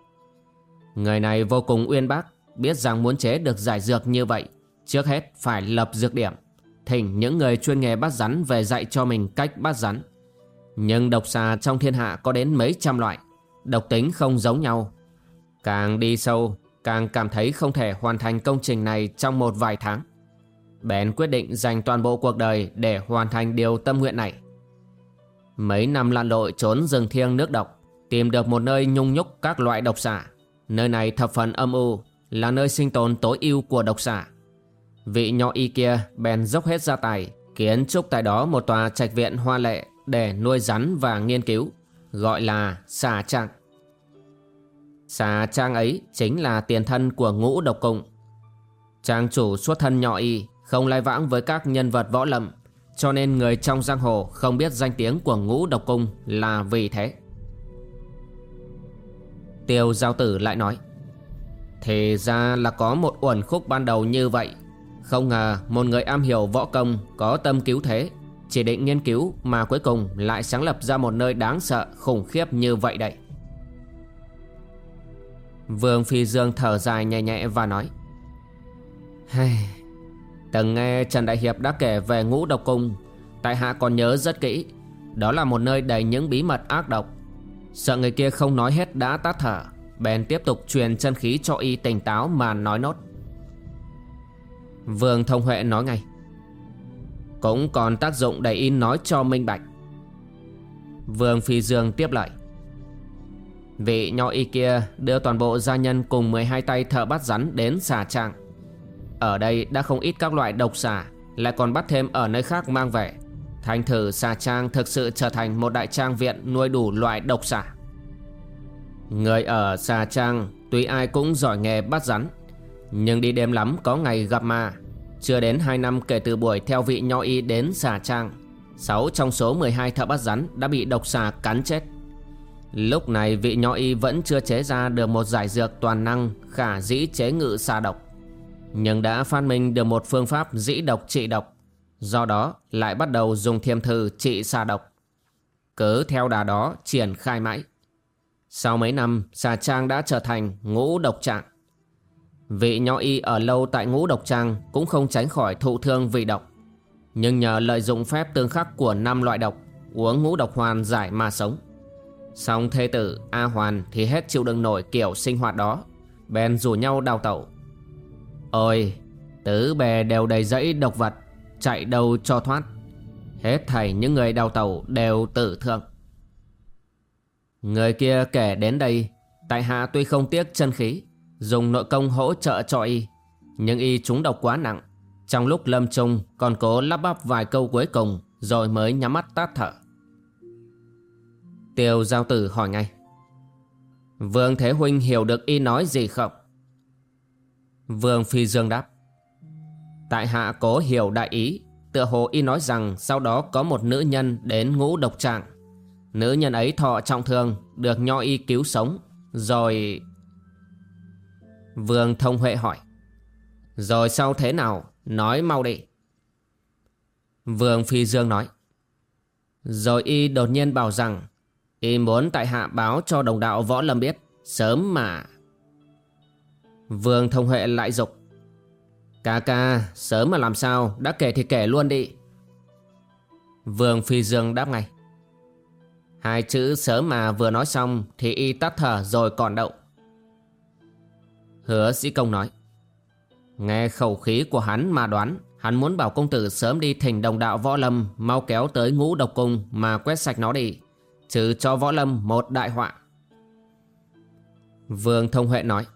Người này vô cùng uyên bác, biết rằng muốn chế được giải dược như vậy, trước hết phải lập dược điểm, thỉnh những người chuyên nghề bắt rắn về dạy cho mình cách bắt rắn. Nhưng độc xà trong thiên hạ có đến mấy trăm loại, độc tính không giống nhau. Càng đi sâu, càng cảm thấy không thể hoàn thành công trình này trong một vài tháng. Bèn quyết định dành toàn bộ cuộc đời để hoàn thành điều tâm nguyện này. Mấy năm lặn lội trốn rừng thiêng nước độc, tìm được một nơi nhung nhúc các loại độc xà. Nơi này thập phần âm u, là nơi sinh tồn tối ưu của độc xà. Vị nho y kia bèn dốc hết gia tài, Kiến trúc tại đó một tòa trạch viện hoa lệ Để nuôi rắn và nghiên cứu, Gọi là xà trang. Xà trang ấy chính là tiền thân của ngũ độc cung Trang chủ xuất thân nhỏ y, Không lai vãng với các nhân vật võ lâm, Cho nên người trong giang hồ không biết danh tiếng của ngũ độc cung là vì thế. Tiêu giao tử lại nói Thì ra là có một uẩn khúc ban đầu như vậy không ngờ một người am hiểu võ công Có tâm cứu thế. Chỉ định nghiên cứu mà cuối cùng Lại sáng lập ra một nơi đáng sợ khủng khiếp như vậy đấy Vương Phi Dương thở dài nhẹ nhẹ và nói hey, Từng nghe Trần Đại Hiệp đã kể về ngũ độc cung Tại hạ còn nhớ rất kỹ. Đó là một nơi đầy những bí mật ác độc. Sợ người kia không nói hết đã tắt thở Bèn tiếp tục truyền chân khí cho y tỉnh táo mà nói nốt. Vương Thông Huệ nói ngay. Cũng còn tác dụng để in nói cho minh bạch. Vương Phi Dương tiếp lại Vị nho y kia đưa toàn bộ gia nhân cùng 12 tay thợ bắt rắn đến xà trạng Ở đây đã không ít các loại độc xà, Lại còn bắt thêm ở nơi khác mang về. Thành thử xà trang thực sự trở thành một đại trang viện nuôi đủ loại độc xà. Người ở xà trang tuy ai cũng giỏi nghề bắt rắn nhưng đi đêm lắm, có ngày gặp ma Chưa đến 2 năm kể từ buổi theo vị nho y đến xà trang 6 trong số 12 thợ bắt rắn đã bị độc xà cắn chết. Lúc này vị nho y vẫn chưa chế ra được một giải dược toàn năng, khả dĩ chế ngự xà độc, Nhưng đã phát minh được một phương pháp dĩ độc trị độc, Do đó lại bắt đầu dùng thiềm thư trị xà độc. Cứ theo đà đó triển khai mãi. Sau mấy năm, xà trang đã trở thành ngũ độc trạng. Vị nho y ở lâu tại ngũ độc trang cũng không tránh khỏi thụ thương vị độc. Nhưng nhờ lợi dụng phép tương khắc của năm loại độc, Uống ngũ độc hoàn giải mà sống. Xong thê tử A Hoàn thì hết chịu đựng nổi kiểu sinh hoạt đó, Bèn rủ nhau đào tẩu. Ôi, Tứ bè đều đầy dẫy độc vật, Chạy đâu cho thoát. Hết thảy những người đào tẩu đều tử thương Người kia kể đến đây, Tại hạ tuy không tiếc chân khí Dùng nội công hỗ trợ cho y. Nhưng y trúng độc quá nặng. Trong lúc lâm chung, còn cố lắp bắp vài câu cuối cùng, Rồi mới nhắm mắt tát thở. Tiêu giao tử hỏi ngay. Vương Thế Huynh hiểu được y nói gì không? Vương Phi Dương đáp. Tại hạ cố hiểu đại ý, Tựa hồ y nói rằng sau đó có một nữ nhân đến ngũ độc trạng. Nữ nhân ấy thọ trọng thương, Được nho y cứu sống, Rồi Vương Thông Huệ hỏi. Rồi sau thế nào? Nói mau đi. Vương Phi Dương nói. Rồi y đột nhiên bảo rằng, Y muốn tại hạ báo cho đồng đạo Võ Lâm biết, Sớm mà. Vương Thông Huệ lại dục. Ca ca, sớm mà làm sao? Đã kể thì kể luôn đi. Vương Phi Dương đáp ngay. Hai chữ sớm mà vừa nói xong Thì y tắt thở rồi còn đậu. Hứa sĩ công nói. Nghe khẩu khí của hắn mà đoán, Hắn muốn bảo công tử sớm đi thỉnh đồng đạo võ lâm Mau kéo tới ngũ độc cung Mà quét sạch nó đi, Trừ cho võ lâm một đại họa. Vương Thông Huệ nói.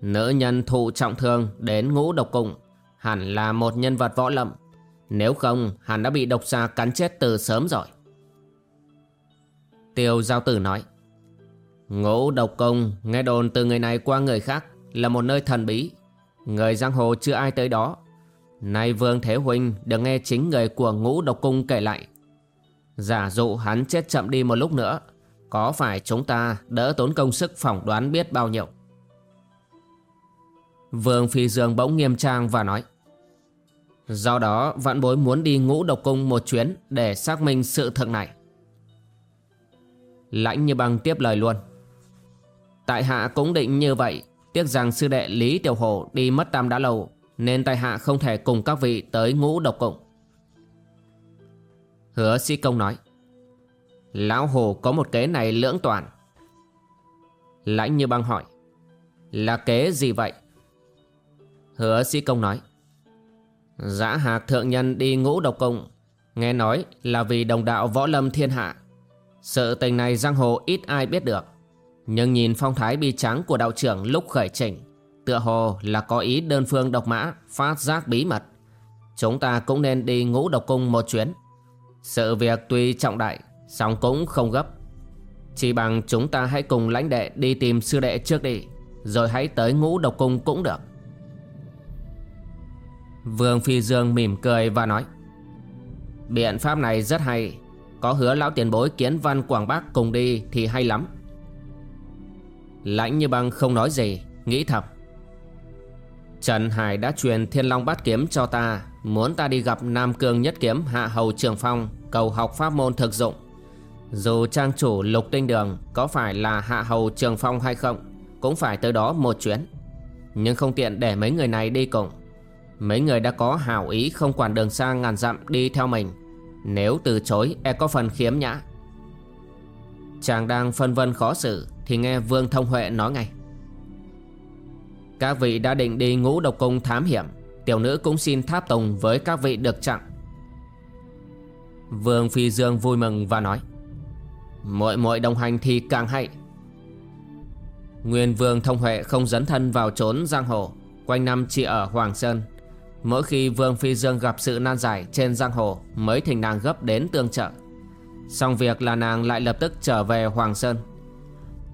Nữ nhân thụ trọng thương đến ngũ độc cung, Hẳn là một nhân vật võ lâm. Nếu không, hắn đã bị độc xa cắn chết từ sớm rồi. Tiêu Giao Tử nói. Ngũ độc công, nghe đồn từ người này qua người khác Là một nơi thần bí. Người giang hồ chưa ai tới đó. Nay Vương Thế Huynh được nghe chính người của ngũ độc cung kể lại. Giả dụ hắn chết chậm đi một lúc nữa, Có phải chúng ta đỡ tốn công sức phỏng đoán biết bao nhiêu? Vương Phi Dương bỗng nghiêm trang và nói, Do đó, vạn bối muốn đi ngũ độc cung một chuyến Để xác minh sự thật này. Lãnh như băng tiếp lời luôn Tại hạ cũng định như vậy. Tiếc rằng sư đệ Lý Tiểu Hồ đi mất tam đã lâu, Nên tại hạ không thể cùng các vị tới ngũ độc cộng Hứa sĩ công nói, Lão Hồ có một kế này lưỡng toàn. Lãnh như băng hỏi, Là kế gì vậy? Hứa sĩ công nói, Giã hạc thượng nhân đi ngũ độc cộng Nghe nói là vì đồng đạo võ lâm thiên hạ. Sự tình này giang hồ ít ai biết được. Nhưng nhìn phong thái bi trắng của đạo trưởng lúc khởi trình Tựa hồ là có ý đơn phương độc mã, Phát giác bí mật. Chúng ta cũng nên đi ngũ độc cung một chuyến. Sự việc tuy trọng đại, song cũng không gấp. Chỉ bằng chúng ta hãy cùng lãnh đệ đi tìm sư đệ trước đi, Rồi hãy tới ngũ độc cung cũng được. Vương Phi Dương mỉm cười và nói, Biện pháp này rất hay. Có hứa lão tiền bối kiến văn Quảng Bắc cùng đi thì hay lắm. Lãnh như băng không nói gì, Nghĩ thầm. Trần Hải đã truyền thiên long bát kiếm cho ta, Muốn ta đi gặp Nam Cương nhất kiếm, Hạ Hầu Trường Phong, Cầu học pháp môn thực dụng. Dù trang chủ lục tinh đường Có phải là Hạ Hầu Trường Phong hay không, Cũng phải tới đó một chuyến. Nhưng không tiện để mấy người này đi cùng. Mấy người đã có hảo ý không quản đường xa ngàn dặm đi theo mình. Nếu từ chối e có phần khiếm nhã. Chàng đang phân vân khó xử Thì nghe Vương Thông Huệ nói ngay. Các vị đã định đi ngũ độc cung thám hiểm, Tiểu nữ cũng xin tháp tùng với các vị được chặng Vương Phi Dương vui mừng và nói Mội mội đồng hành thì càng hay. Nguyên Vương Thông Huệ không dấn thân vào trốn giang hồ, Quanh năm chỉ ở Hoàng Sơn. Mỗi khi Vương Phi Dương gặp sự nan giải trên giang hồ, Mới thỉnh nàng gấp đến tương trợ. Xong việc là nàng lại lập tức trở về Hoàng Sơn.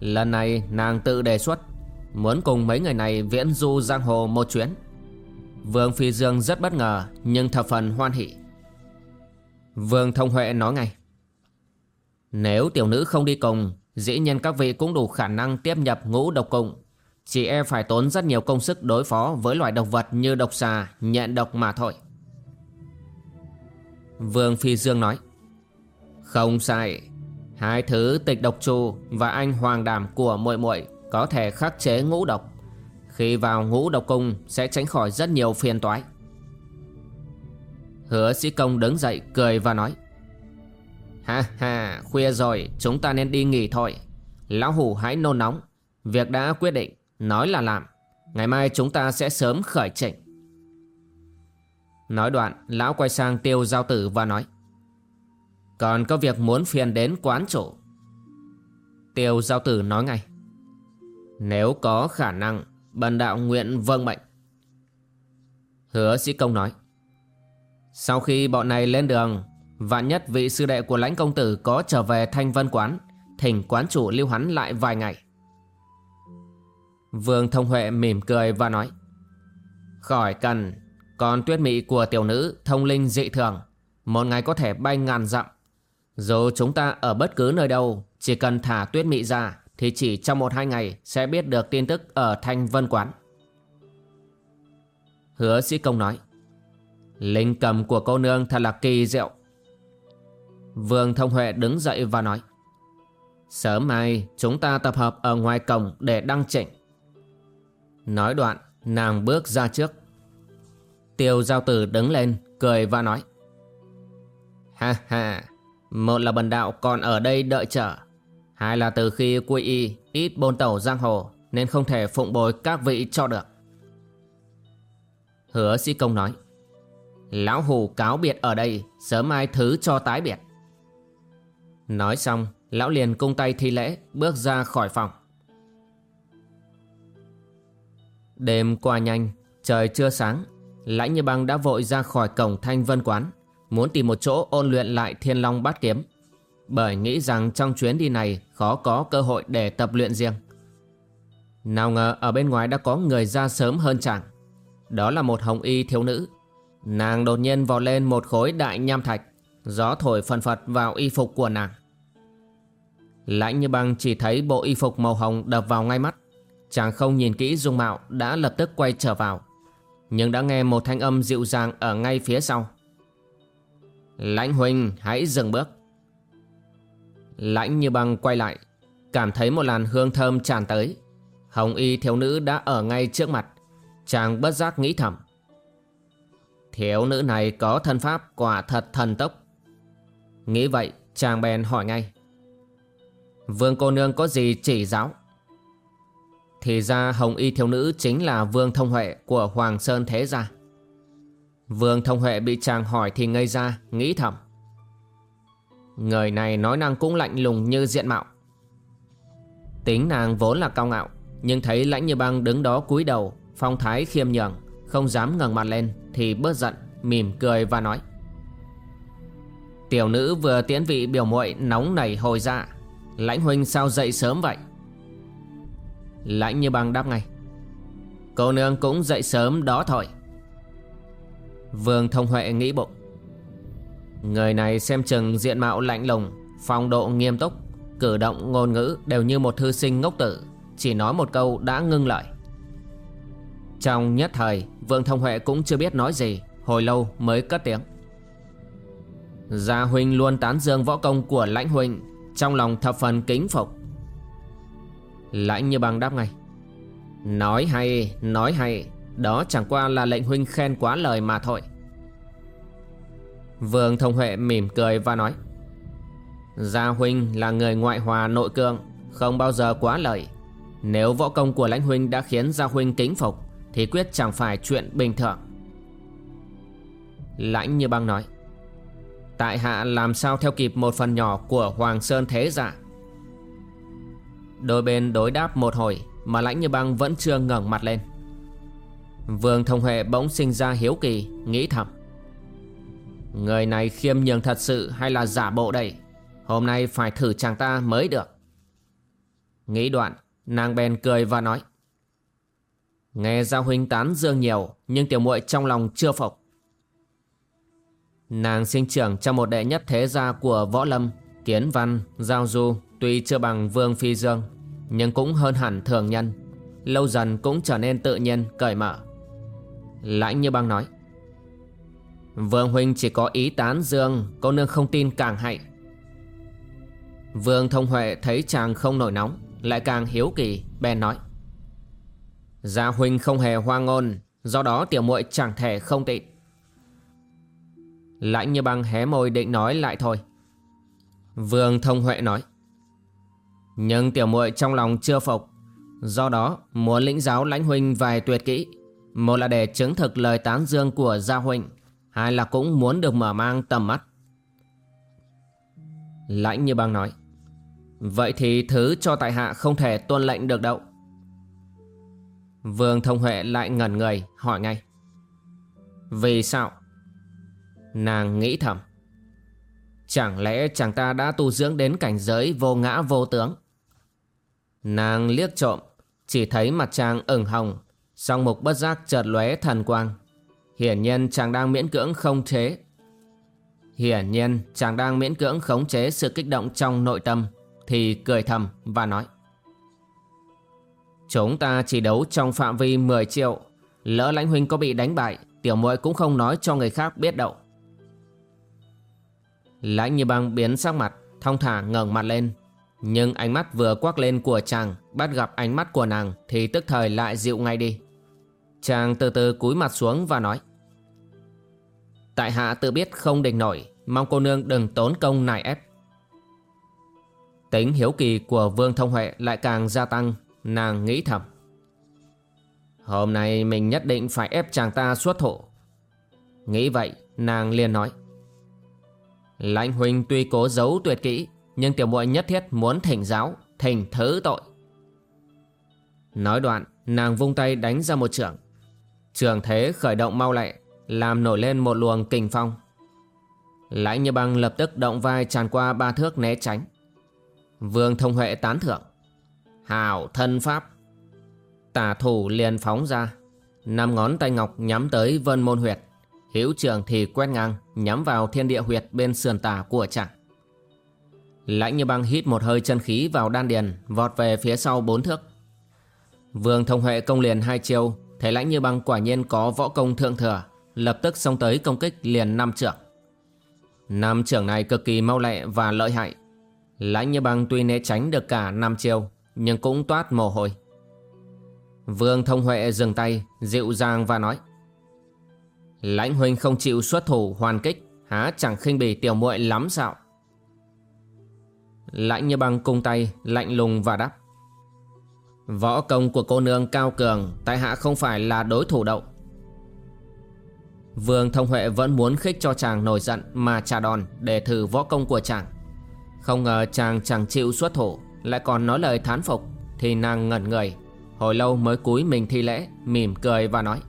Lần này nàng tự đề xuất Muốn cùng mấy người này viễn du giang hồ một chuyến. Vương Phi Dương rất bất ngờ Nhưng thập phần hoan hỷ. Vương Thông Huệ nói ngay Nếu tiểu nữ không đi cùng Dĩ nhiên các vị cũng đủ khả năng tiếp nhập ngũ độc cung. Chỉ e phải tốn rất nhiều công sức đối phó với loại độc vật như độc xà, nhện độc mà thôi. Vương Phi Dương nói không sai Hai thứ tịch độc chu và anh hoàng đàm của muội muội có thể khắc chế ngũ độc. Khi vào ngũ độc cung sẽ tránh khỏi rất nhiều phiền toái. Hứa sĩ công đứng dậy cười và nói Ha ha, khuya rồi, chúng ta nên đi nghỉ thôi. Lão hủ hãy nôn nóng. Việc đã quyết định, Nói là làm Ngày mai chúng ta sẽ sớm khởi chỉnh Nói đoạn Lão quay sang tiêu giao tử và nói còn có việc muốn phiền đến quán chủ. Tiêu giao tử nói ngay. Nếu có khả năng, Bần đạo nguyện vâng mệnh. Hứa sĩ công nói. Sau khi bọn này lên đường, Vạn nhất vị sư đệ của lãnh công tử Có trở về thanh vân quán, Thỉnh quán chủ lưu hắn lại vài ngày. Vương Thông Huệ mỉm cười và nói. Khỏi cần, Còn tuyết mị của tiểu nữ thông linh dị thường, Một ngày có thể bay ngàn dặm. Dù chúng ta ở bất cứ nơi đâu, Chỉ cần thả tuyết mị ra, Thì chỉ trong một hai ngày Sẽ biết được tin tức ở Thanh Vân Quán. Hứa sĩ công nói, Linh cầm của cô nương thật là kỳ diệu. Vương Thông Huệ đứng dậy và nói, Sớm mai chúng ta tập hợp ở ngoài cổng để đăng chỉnh. Nói đoạn, nàng bước ra trước. Tiêu giao tử đứng lên, Cười và nói, Ha ha một là bần đạo còn ở đây đợi chờ. Hai là từ khi quy y Ít bôn tẩu giang hồ Nên không thể phụng bồi các vị cho được. Hứa sĩ công nói Lão hù cáo biệt ở đây Sớm ai thứ cho tái biệt. Nói xong Lão liền cung tay thi lễ Bước ra khỏi phòng. Đêm qua nhanh, trời chưa sáng, Lãnh Như Băng đã vội ra khỏi cổng Thanh Vân Quán, muốn tìm một chỗ ôn luyện lại Thiên Long Bát Kiếm. Bởi nghĩ rằng trong chuyến đi này khó có cơ hội để tập luyện riêng. Nào ngờ ở bên ngoài đã có người ra sớm hơn chàng. Đó là một hồng y thiếu nữ. Nàng đột nhiên vò lên một khối đại nham thạch, gió thổi phần phật vào y phục của nàng. Lãnh như băng chỉ thấy bộ y phục màu hồng đập vào ngay mắt Chàng không nhìn kỹ dung mạo đã lập tức quay trở vào Nhưng đã nghe một thanh âm dịu dàng ở ngay phía sau Lãnh huynh, hãy dừng bước. Lãnh như băng quay lại, Cảm thấy một làn hương thơm tràn tới. Hồng y thiếu nữ đã ở ngay trước mặt, Chàng bất giác nghĩ thầm. Thiếu nữ này có thân pháp quả thật thần tốc. Nghĩ vậy, chàng bèn hỏi ngay. Vương cô nương có gì chỉ giáo? Thì ra hồng y thiếu nữ chính là Vương Thông Huệ của Hoàng Sơn Thế Gia. Vương Thông Huệ bị chàng hỏi thì ngây ra, nghĩ thầm. Người này nói năng cũng lạnh lùng như diện mạo. Tính nàng vốn là cao ngạo, Nhưng thấy lãnh như băng đứng đó cúi đầu Phong thái khiêm nhường Không dám ngẩng mặt lên Thì bớt giận mỉm cười và nói Tiểu nữ vừa tiễn vị biểu muội nóng nảy hồi dạ Lãnh huynh sao dậy sớm vậy Lãnh như băng đáp ngay Cô nương cũng dậy sớm đó thôi Vương Thông Huệ nghĩ bụng. Người này xem chừng diện mạo lạnh lùng Phong độ nghiêm túc Cử động ngôn ngữ đều như một thư sinh ngốc tử Chỉ nói một câu đã ngưng lại. Trong nhất thời Vương Thông Huệ cũng chưa biết nói gì Hồi lâu mới cất tiếng. Gia Huynh luôn tán dương võ công của lãnh huynh Trong lòng thập phần kính phục. Lãnh như bằng đáp ngay. Nói hay, nói hay đó chẳng qua là lệnh huynh khen quá lời mà thôi. Vương Thông Huệ mỉm cười và nói, Gia huynh là người ngoại hòa nội cương Không bao giờ quá lời. Nếu võ công của lãnh huynh đã khiến Gia huynh kính phục, Thì quyết chẳng phải chuyện bình thường. Lãnh như băng nói, Tại hạ làm sao theo kịp một phần nhỏ của Hoàng Sơn Thế Giả Đôi bên đối đáp một hồi Mà lãnh như băng vẫn chưa ngẩng mặt lên. Vương Thông Huệ bỗng sinh ra hiếu kỳ Nghĩ thầm. Người này khiêm nhường thật sự hay là giả bộ đây? Hôm nay phải thử chàng ta mới được. Nghĩ đoạn Nàng bèn cười và nói. Nghe Giao Huynh tán dương nhiều Nhưng tiểu muội trong lòng chưa phục. Nàng sinh trưởng trong một đệ nhất thế gia của Võ Lâm Kiến Văn, Giao Du Tuy chưa bằng Vương Phi Dương Nhưng cũng hơn hẳn thường nhân. Lâu dần cũng trở nên tự nhiên, cởi mở. Lãnh như băng nói. Vương Huynh chỉ có ý tán dương, Cô nương không tin càng hay. Vương Thông Huệ thấy chàng không nổi nóng, Lại càng hiếu kỳ, bèn nói. Gia Huynh không hề hoa ngôn, Do đó tiểu muội chẳng thể không tịnh Lãnh như băng hé môi định nói lại thôi. Vương Thông Huệ nói. Nhưng tiểu muội trong lòng chưa phục, Do đó muốn lĩnh giáo lãnh huynh vài tuyệt kỹ. Một là để chứng thực lời tán dương của Gia Huynh Hai là cũng muốn được mở mang tầm mắt. Lãnh như băng nói, Vậy thì thứ cho tại hạ không thể tuân lệnh được đâu. Vương Thông Huệ lại ngẩn người, hỏi ngay, Vì sao? Nàng nghĩ thầm, Chẳng lẽ chàng ta đã tu dưỡng đến cảnh giới vô ngã vô tướng? Nàng liếc trộm, Chỉ thấy mặt chàng ửng hồng Song mục bất giác chợt lóe thần quang. Hiển nhiên chàng đang miễn cưỡng không chế. Hiển nhiên chàng đang miễn cưỡng khống chế sự kích động trong nội tâm, Thì cười thầm và nói, Chúng ta chỉ đấu trong phạm vi 10 triệu, Lỡ lãnh huynh có bị đánh bại, Tiểu muội cũng không nói cho người khác biết đâu. Lãnh như băng biến sắc mặt, Thong thả ngẩng mặt lên. Nhưng ánh mắt vừa quắc lên của chàng, Bắt gặp ánh mắt của nàng Thì tức thời lại dịu ngay đi. Chàng từ từ cúi mặt xuống và nói, Tại hạ tự biết không địch nổi, Mong cô nương đừng tốn công nài ép. Tính hiếu kỳ của Vương Thông Huệ lại càng gia tăng, Nàng nghĩ thầm, Hôm nay mình nhất định phải ép chàng ta xuất thủ. Nghĩ vậy, nàng liền nói, Lãnh huynh tuy cố giấu tuyệt kỹ, Nhưng tiểu muội nhất thiết muốn thỉnh giáo, Thỉnh thứ tội. Nói đoạn, nàng vung tay đánh ra một trưởng Trường thế khởi động mau lẹ, Làm nổi lên một luồng kình phong. Lãnh như băng lập tức động vai tràn qua ba thước né tránh. Vương thông huệ tán thưởng. Hảo thân pháp. Tả thủ liền phóng ra. Năm ngón tay ngọc nhắm tới vân môn huyệt. Hữu trường thì quét ngang, Nhắm vào thiên địa huyệt bên sườn tả của chàng. Lãnh như băng hít một hơi chân khí vào đan điền, Vọt về phía sau bốn thước. Vương thông huệ công liền hai chiêu Thấy lãnh như băng quả nhiên có võ công thượng thừa, Lập tức xông tới công kích liền năm trưởng. Năm trưởng này cực kỳ mau lẹ và lợi hại. Lãnh như băng tuy né tránh được cả năm chiêu, Nhưng cũng toát mồ hôi. Vương thông huệ dừng tay, Dịu dàng và nói, Lãnh huynh không chịu xuất thủ hoàn kích, Há chẳng khinh bỉ tiểu muội lắm sao? Lãnh như băng cung tay, Lạnh lùng và đáp Võ công của cô nương cao cường, Tại hạ không phải là đối thủ đậu Vương Thông Huệ vẫn muốn khích cho chàng nổi giận Mà trả đòn để thử võ công của chàng. Không ngờ chàng chẳng chịu xuất thủ, Lại còn nói lời thán phục, Thì nàng ngẩn người. Hồi lâu mới cúi mình thi lễ, Mỉm cười và nói,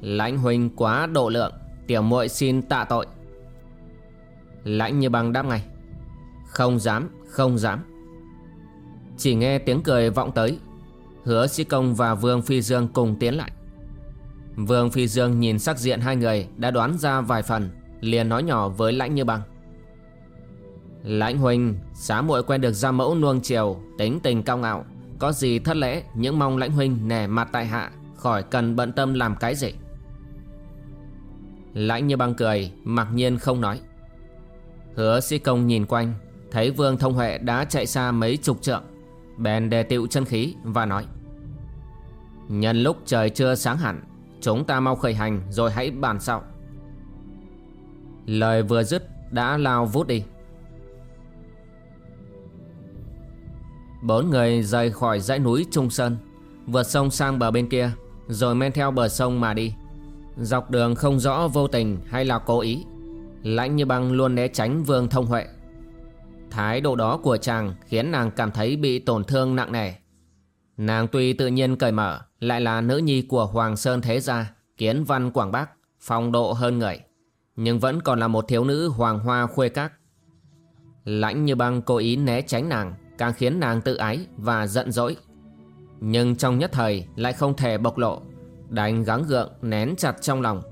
Lãnh huynh quá độ lượng, Tiểu muội xin tạ tội. Lãnh như băng đáp ngay. Không dám không dám. Chỉ nghe tiếng cười vọng tới. Hứa sĩ công và Vương Phi Dương cùng tiến lại. Vương Phi Dương nhìn sắc diện hai người Đã đoán ra vài phần, Liền nói nhỏ với lãnh như băng. Lãnh huynh Xá muội quen được ra mẫu nuông chiều Tính tình cao ngạo, Có gì thất lễ, Những mong lãnh huynh nể mặt tại hạ, Khỏi cần bận tâm làm cái gì. Lãnh như băng cười, Mặc nhiên không nói. Hứa sĩ công nhìn quanh, Thấy Vương Thông Huệ đã chạy xa mấy chục trượng Bèn đề tiệu chân khí và nói, Nhân lúc trời chưa sáng hẳn, Chúng ta mau khởi hành rồi hãy bàn sau. Lời vừa dứt đã lao vút đi. Bốn người rời khỏi dãy núi Trung Sơn, Vượt sông sang bờ bên kia, Rồi men theo bờ sông mà đi. Dọc đường không rõ vô tình hay là cố ý, Lãnh như băng luôn né tránh Vương Thông Huệ. Thái độ đó của chàng khiến nàng cảm thấy bị tổn thương nặng nề. Nàng tuy tự nhiên cởi mở, Lại là nữ nhi của Hoàng Sơn Thế Gia, Kiến văn Quảng Bắc Phong độ hơn người, Nhưng vẫn còn là một thiếu nữ hoàng hoa khuê các. Lãnh như băng cố ý né tránh nàng, Càng khiến nàng tự ái và giận dỗi. Nhưng trong nhất thời lại không thể bộc lộ, Đành gắng gượng nén chặt trong lòng.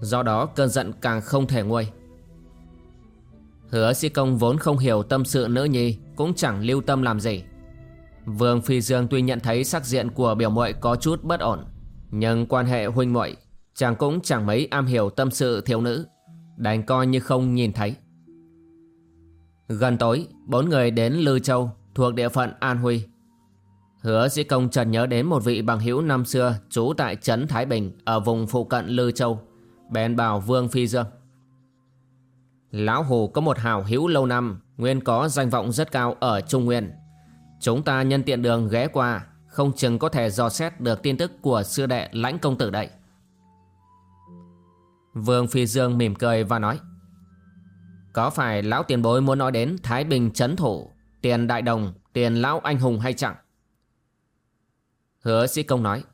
Do đó cơn giận càng không thể nguôi. Hứa sĩ công vốn không hiểu tâm sự nữ nhi, Cũng chẳng lưu tâm làm gì. Vương Phi Dương tuy nhận thấy sắc diện của biểu muội có chút bất ổn, Nhưng quan hệ huynh muội Chàng cũng chẳng mấy am hiểu tâm sự thiếu nữ, Đành coi như không nhìn thấy. Gần tối, Bốn người đến Lư Châu, Thuộc địa phận An Huy. Hứa sĩ công chợt nhớ đến một vị bằng hữu năm xưa Trú tại Trấn Thái Bình Ở vùng phụ cận Lư Châu, Bèn bảo Vương Phi Dương Lão Hồ có một hào hữu lâu năm Nguyên có danh vọng rất cao ở Trung Nguyên. Chúng ta nhân tiện đường ghé qua Không chừng có thể dò xét được tin tức của sư đệ lãnh công tử đây. Vương Phi Dương mỉm cười và nói Có phải lão tiền bối muốn nói đến Thái Bình Trấn Thủ Tiền Đại Đồng, tiền Lão Anh Hùng hay chẳng? Hứa sĩ công nói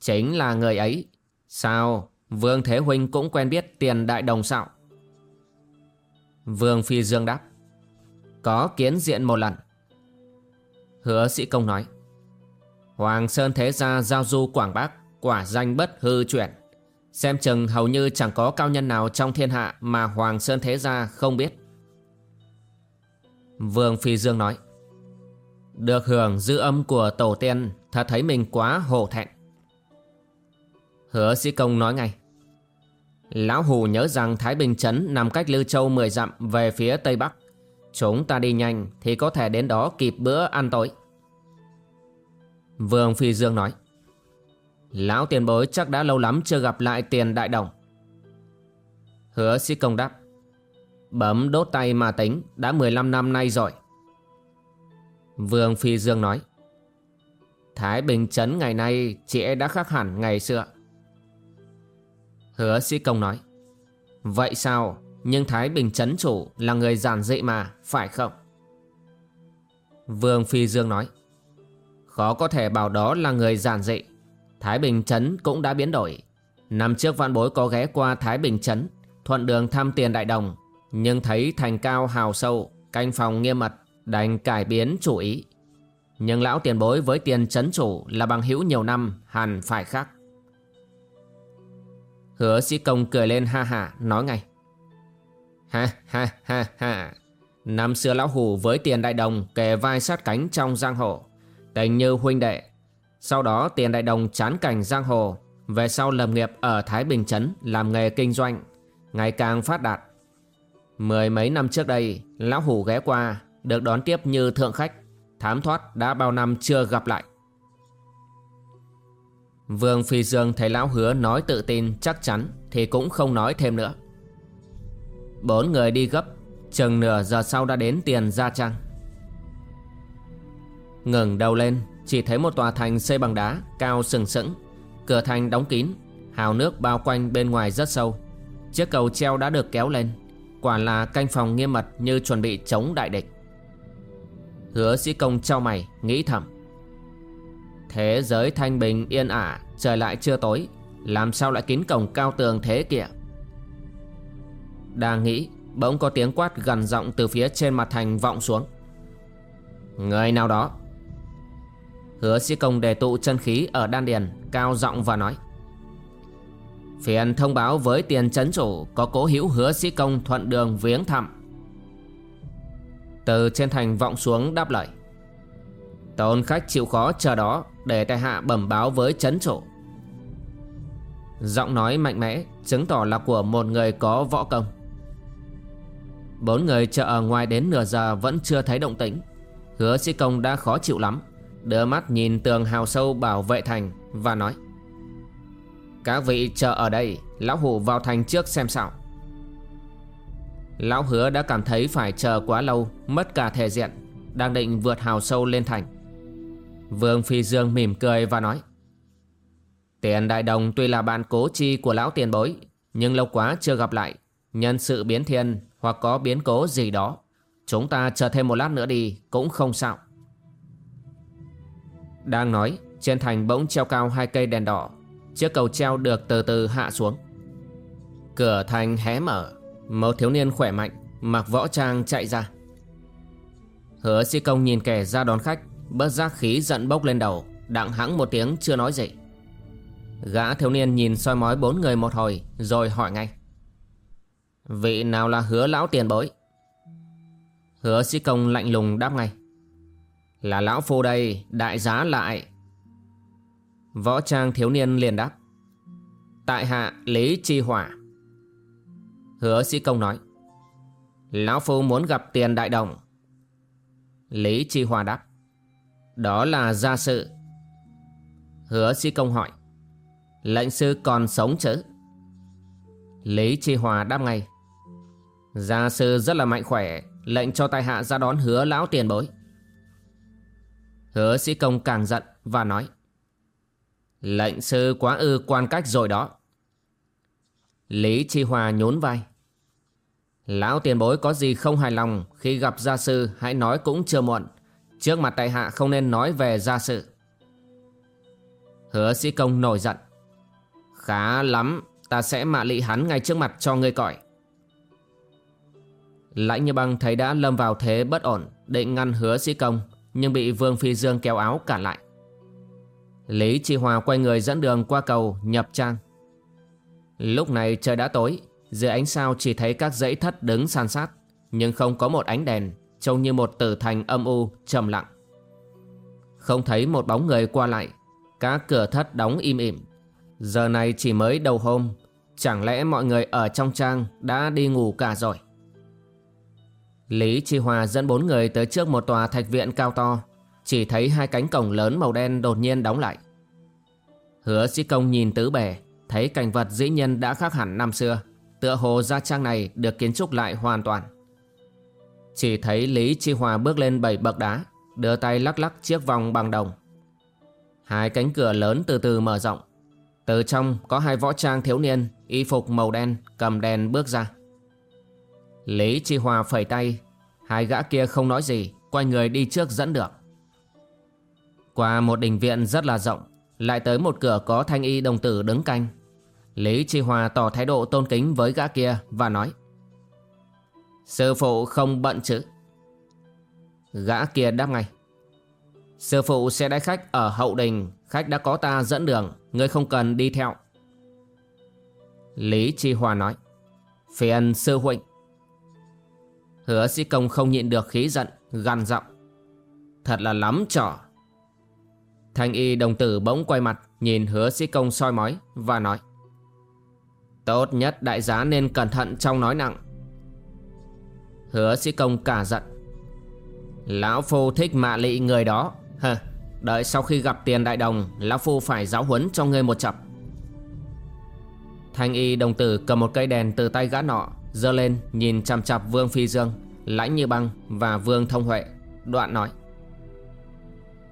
Chính là người ấy. Sao? Vương Thế Huynh cũng quen biết tiền Đại Đồng sao? Vương Phi Dương đáp. Có kiến diện một lần. Hứa sĩ công nói. Hoàng Sơn Thế Gia giao du Quảng Bắc, Quả danh bất hư chuyển Xem chừng hầu như chẳng có cao nhân nào trong thiên hạ Mà Hoàng Sơn Thế Gia không biết. Vương Phi Dương nói. Được hưởng dư âm của tổ tiên Thật thấy mình quá hổ thẹn. Hứa sĩ công nói ngay. Lão Hù nhớ rằng Thái Bình Trấn nằm cách Lư Châu 10 dặm về phía Tây Bắc. Chúng ta đi nhanh thì có thể đến đó kịp bữa ăn tối. Vương Phi Dương nói. Lão tiền bối chắc đã lâu lắm chưa gặp lại tiền đại đồng. Hứa sĩ công đáp. Bấm đốt tay mà tính, đã 15 năm nay rồi. Vương Phi Dương nói. Thái Bình Trấn ngày nay chị đã khác hẳn ngày xưa. Hứa sĩ công nói. Vậy sao? Nhưng Thái Bình Trấn Chủ là người giản dị mà, Phải không? Vương Phi Dương nói. Khó có thể bảo đó là người giản dị. Thái Bình Trấn cũng đã biến đổi. Năm trước vạn bối có ghé qua Thái Bình Trấn, Thuận đường thăm tiền đại đồng. Nhưng thấy thành cao hào sâu, Canh phòng nghiêm mật, Đành cải biến chủ ý. Nhưng lão tiền bối với tiền trấn chủ Là bằng hữu nhiều năm, Hẳn phải khác. Hứa sĩ công cười lên ha ha, nói ngay. Ha ha ha ha. Năm xưa lão hủ với tiền đại đồng kề vai sát cánh trong giang hồ, Tình như huynh đệ. Sau đó tiền đại đồng chán cảnh giang hồ, Về sau lập nghiệp ở Thái Bình Trấn làm nghề kinh doanh, Ngày càng phát đạt. Mười mấy năm trước đây, Lão hủ ghé qua, Được đón tiếp như thượng khách, Thám thoát đã bao năm chưa gặp lại. Vương Phi Dương thấy lão hứa nói tự tin, chắc chắn Thì cũng không nói thêm nữa. Bốn người đi gấp, Chừng nửa giờ sau đã đến tiền Gia Trang. Ngẩng đầu lên, Chỉ thấy một tòa thành xây bằng đá, Cao sừng sững. Cửa thành đóng kín, Hào nước bao quanh bên ngoài rất sâu. Chiếc cầu treo đã được kéo lên, Quả là canh phòng nghiêm mật như chuẩn bị chống đại địch. Hứa sĩ công trao mày, Nghĩ thầm. Thế giới thanh bình yên ả, Trời lại chưa tối. Làm sao lại kín cổng cao tường thế kìa? Đang nghĩ, Bỗng có tiếng quát gần giọng từ phía trên mặt thành vọng xuống. Người nào đó? Hứa sĩ công đề tụ chân khí ở đan điền, Cao giọng và nói. Phiền thông báo với tiền chấn chủ, Có cố hữu hứa sĩ công thuận đường viếng thăm. Từ trên thành vọng xuống đáp lời. Tôn khách chịu khó chờ đó Để tại hạ bẩm báo với chấn chủ Giọng nói mạnh mẽ Chứng tỏ là của một người có võ công. Bốn người chờ ở ngoài đến nửa giờ Vẫn chưa thấy động tĩnh. Hứa sĩ công đã khó chịu lắm, Đưa mắt nhìn tường hào sâu bảo vệ thành Và nói, Các vị chờ ở đây, Lão hủ vào thành trước xem sao. Lão hứa đã cảm thấy phải chờ quá lâu, Mất cả thể diện, Đang định vượt hào sâu lên thành. Vương Phi Dương mỉm cười và nói, Tiền đại đồng tuy là bạn cố chi của lão tiền bối, Nhưng lâu quá chưa gặp lại. Nhân sự biến thiên hoặc có biến cố gì đó, Chúng ta chờ thêm một lát nữa đi, Cũng không sao. Đang nói, Trên thành bỗng treo cao hai cây đèn đỏ. Chiếc cầu treo được từ từ hạ xuống. Cửa thành hé mở. Một thiếu niên khỏe mạnh, Mặc võ trang chạy ra. Hứa sĩ công nhìn kẻ ra đón khách. Bất giác khí giận bốc lên đầu, Đặng hắng một tiếng chưa nói gì. Gã thiếu niên nhìn soi mói bốn người một hồi, Rồi hỏi ngay. Vị nào là hứa lão tiền bối? Hứa sĩ công lạnh lùng đáp ngay. Là lão phu đây, Đại giá lại. Võ trang thiếu niên liền đáp. Tại hạ Lý Chi Hỏa. Hứa sĩ công nói. Lão phu muốn gặp tiền đại đồng. Lý Chi Hòa đáp. Đó là gia sự Hứa sĩ công hỏi Lệnh sư còn sống chứ? Lý Chi Hòa đáp ngay, Gia sư rất là mạnh khỏe, Lệnh cho tài hạ ra đón hứa lão tiền bối. Hứa sĩ công càng giận và nói Lệnh sư quá ư quan cách rồi đó. Lý Chi Hòa nhún vai, Lão tiền bối có gì không hài lòng Khi gặp gia sư hãy nói cũng chưa muộn. Trước mặt tại hạ không nên nói về gia sự. Hứa sĩ công nổi giận. Khá lắm, Ta sẽ mạ lị hắn ngay trước mặt cho ngươi cõi. Lãnh như băng thấy đã lâm vào thế bất ổn, Định ngăn hứa sĩ công, Nhưng bị Vương Phi Dương kéo áo cản lại. Lý Chi Hòa quay người dẫn đường qua cầu nhập trang. Lúc này trời đã tối, Dưới ánh sao chỉ thấy các dãy thất đứng san sát, Nhưng không có một ánh đèn. Trông như một tử thành âm u, trầm lặng. Không thấy một bóng người qua lại Các cửa thất đóng im ỉm. Giờ này chỉ mới đầu hôm, Chẳng lẽ mọi người ở trong trang đã đi ngủ cả rồi? Lý Chi Hòa dẫn bốn người tới trước một tòa thạch viện cao to, Chỉ thấy hai cánh cổng lớn màu đen đột nhiên đóng lại. Hứa sĩ công nhìn tứ bề, Thấy cảnh vật dĩ nhân đã khác hẳn năm xưa, Tựa hồ gia trang này được kiến trúc lại hoàn toàn. Chỉ thấy Lý Chi Hòa bước lên bảy bậc đá, Đưa tay lắc lắc chiếc vòng bằng đồng. Hai cánh cửa lớn từ từ mở rộng. Từ trong có hai võ trang thiếu niên, Y phục màu đen, cầm đèn bước ra. Lý Chi Hòa phẩy tay, Hai gã kia không nói gì, Quay người đi trước dẫn được. Qua một đình viện rất là rộng, Lại tới một cửa có thanh y đồng tử đứng canh. Lý Chi Hòa tỏ thái độ tôn kính với gã kia Và nói Sư phụ không bận chứ? Gã kia đáp ngay. Sư phụ sẽ đái khách ở hậu đình, Khách đã có ta dẫn đường, Ngươi không cần đi theo. Lý Chi Hòa nói. Phiền sư huynh. Hứa sĩ công không nhịn được khí giận, Gằn giọng. Thật là lắm trò. Thanh y đồng tử bỗng quay mặt, Nhìn hứa sĩ công soi mói Và nói. Tốt nhất đại giá nên cẩn thận trong nói nặng. Hứa sĩ công cả giận. Lão Phu thích mạ lị người đó. Hờ, Đợi sau khi gặp tiền đại đồng Lão Phu phải giáo huấn cho ngươi một chập. Thanh y đồng tử cầm một cây đèn từ tay gã nọ giơ lên nhìn chằm chặp Vương Phi Dương Lãnh Như Băng và Vương Thông Huệ Đoạn nói.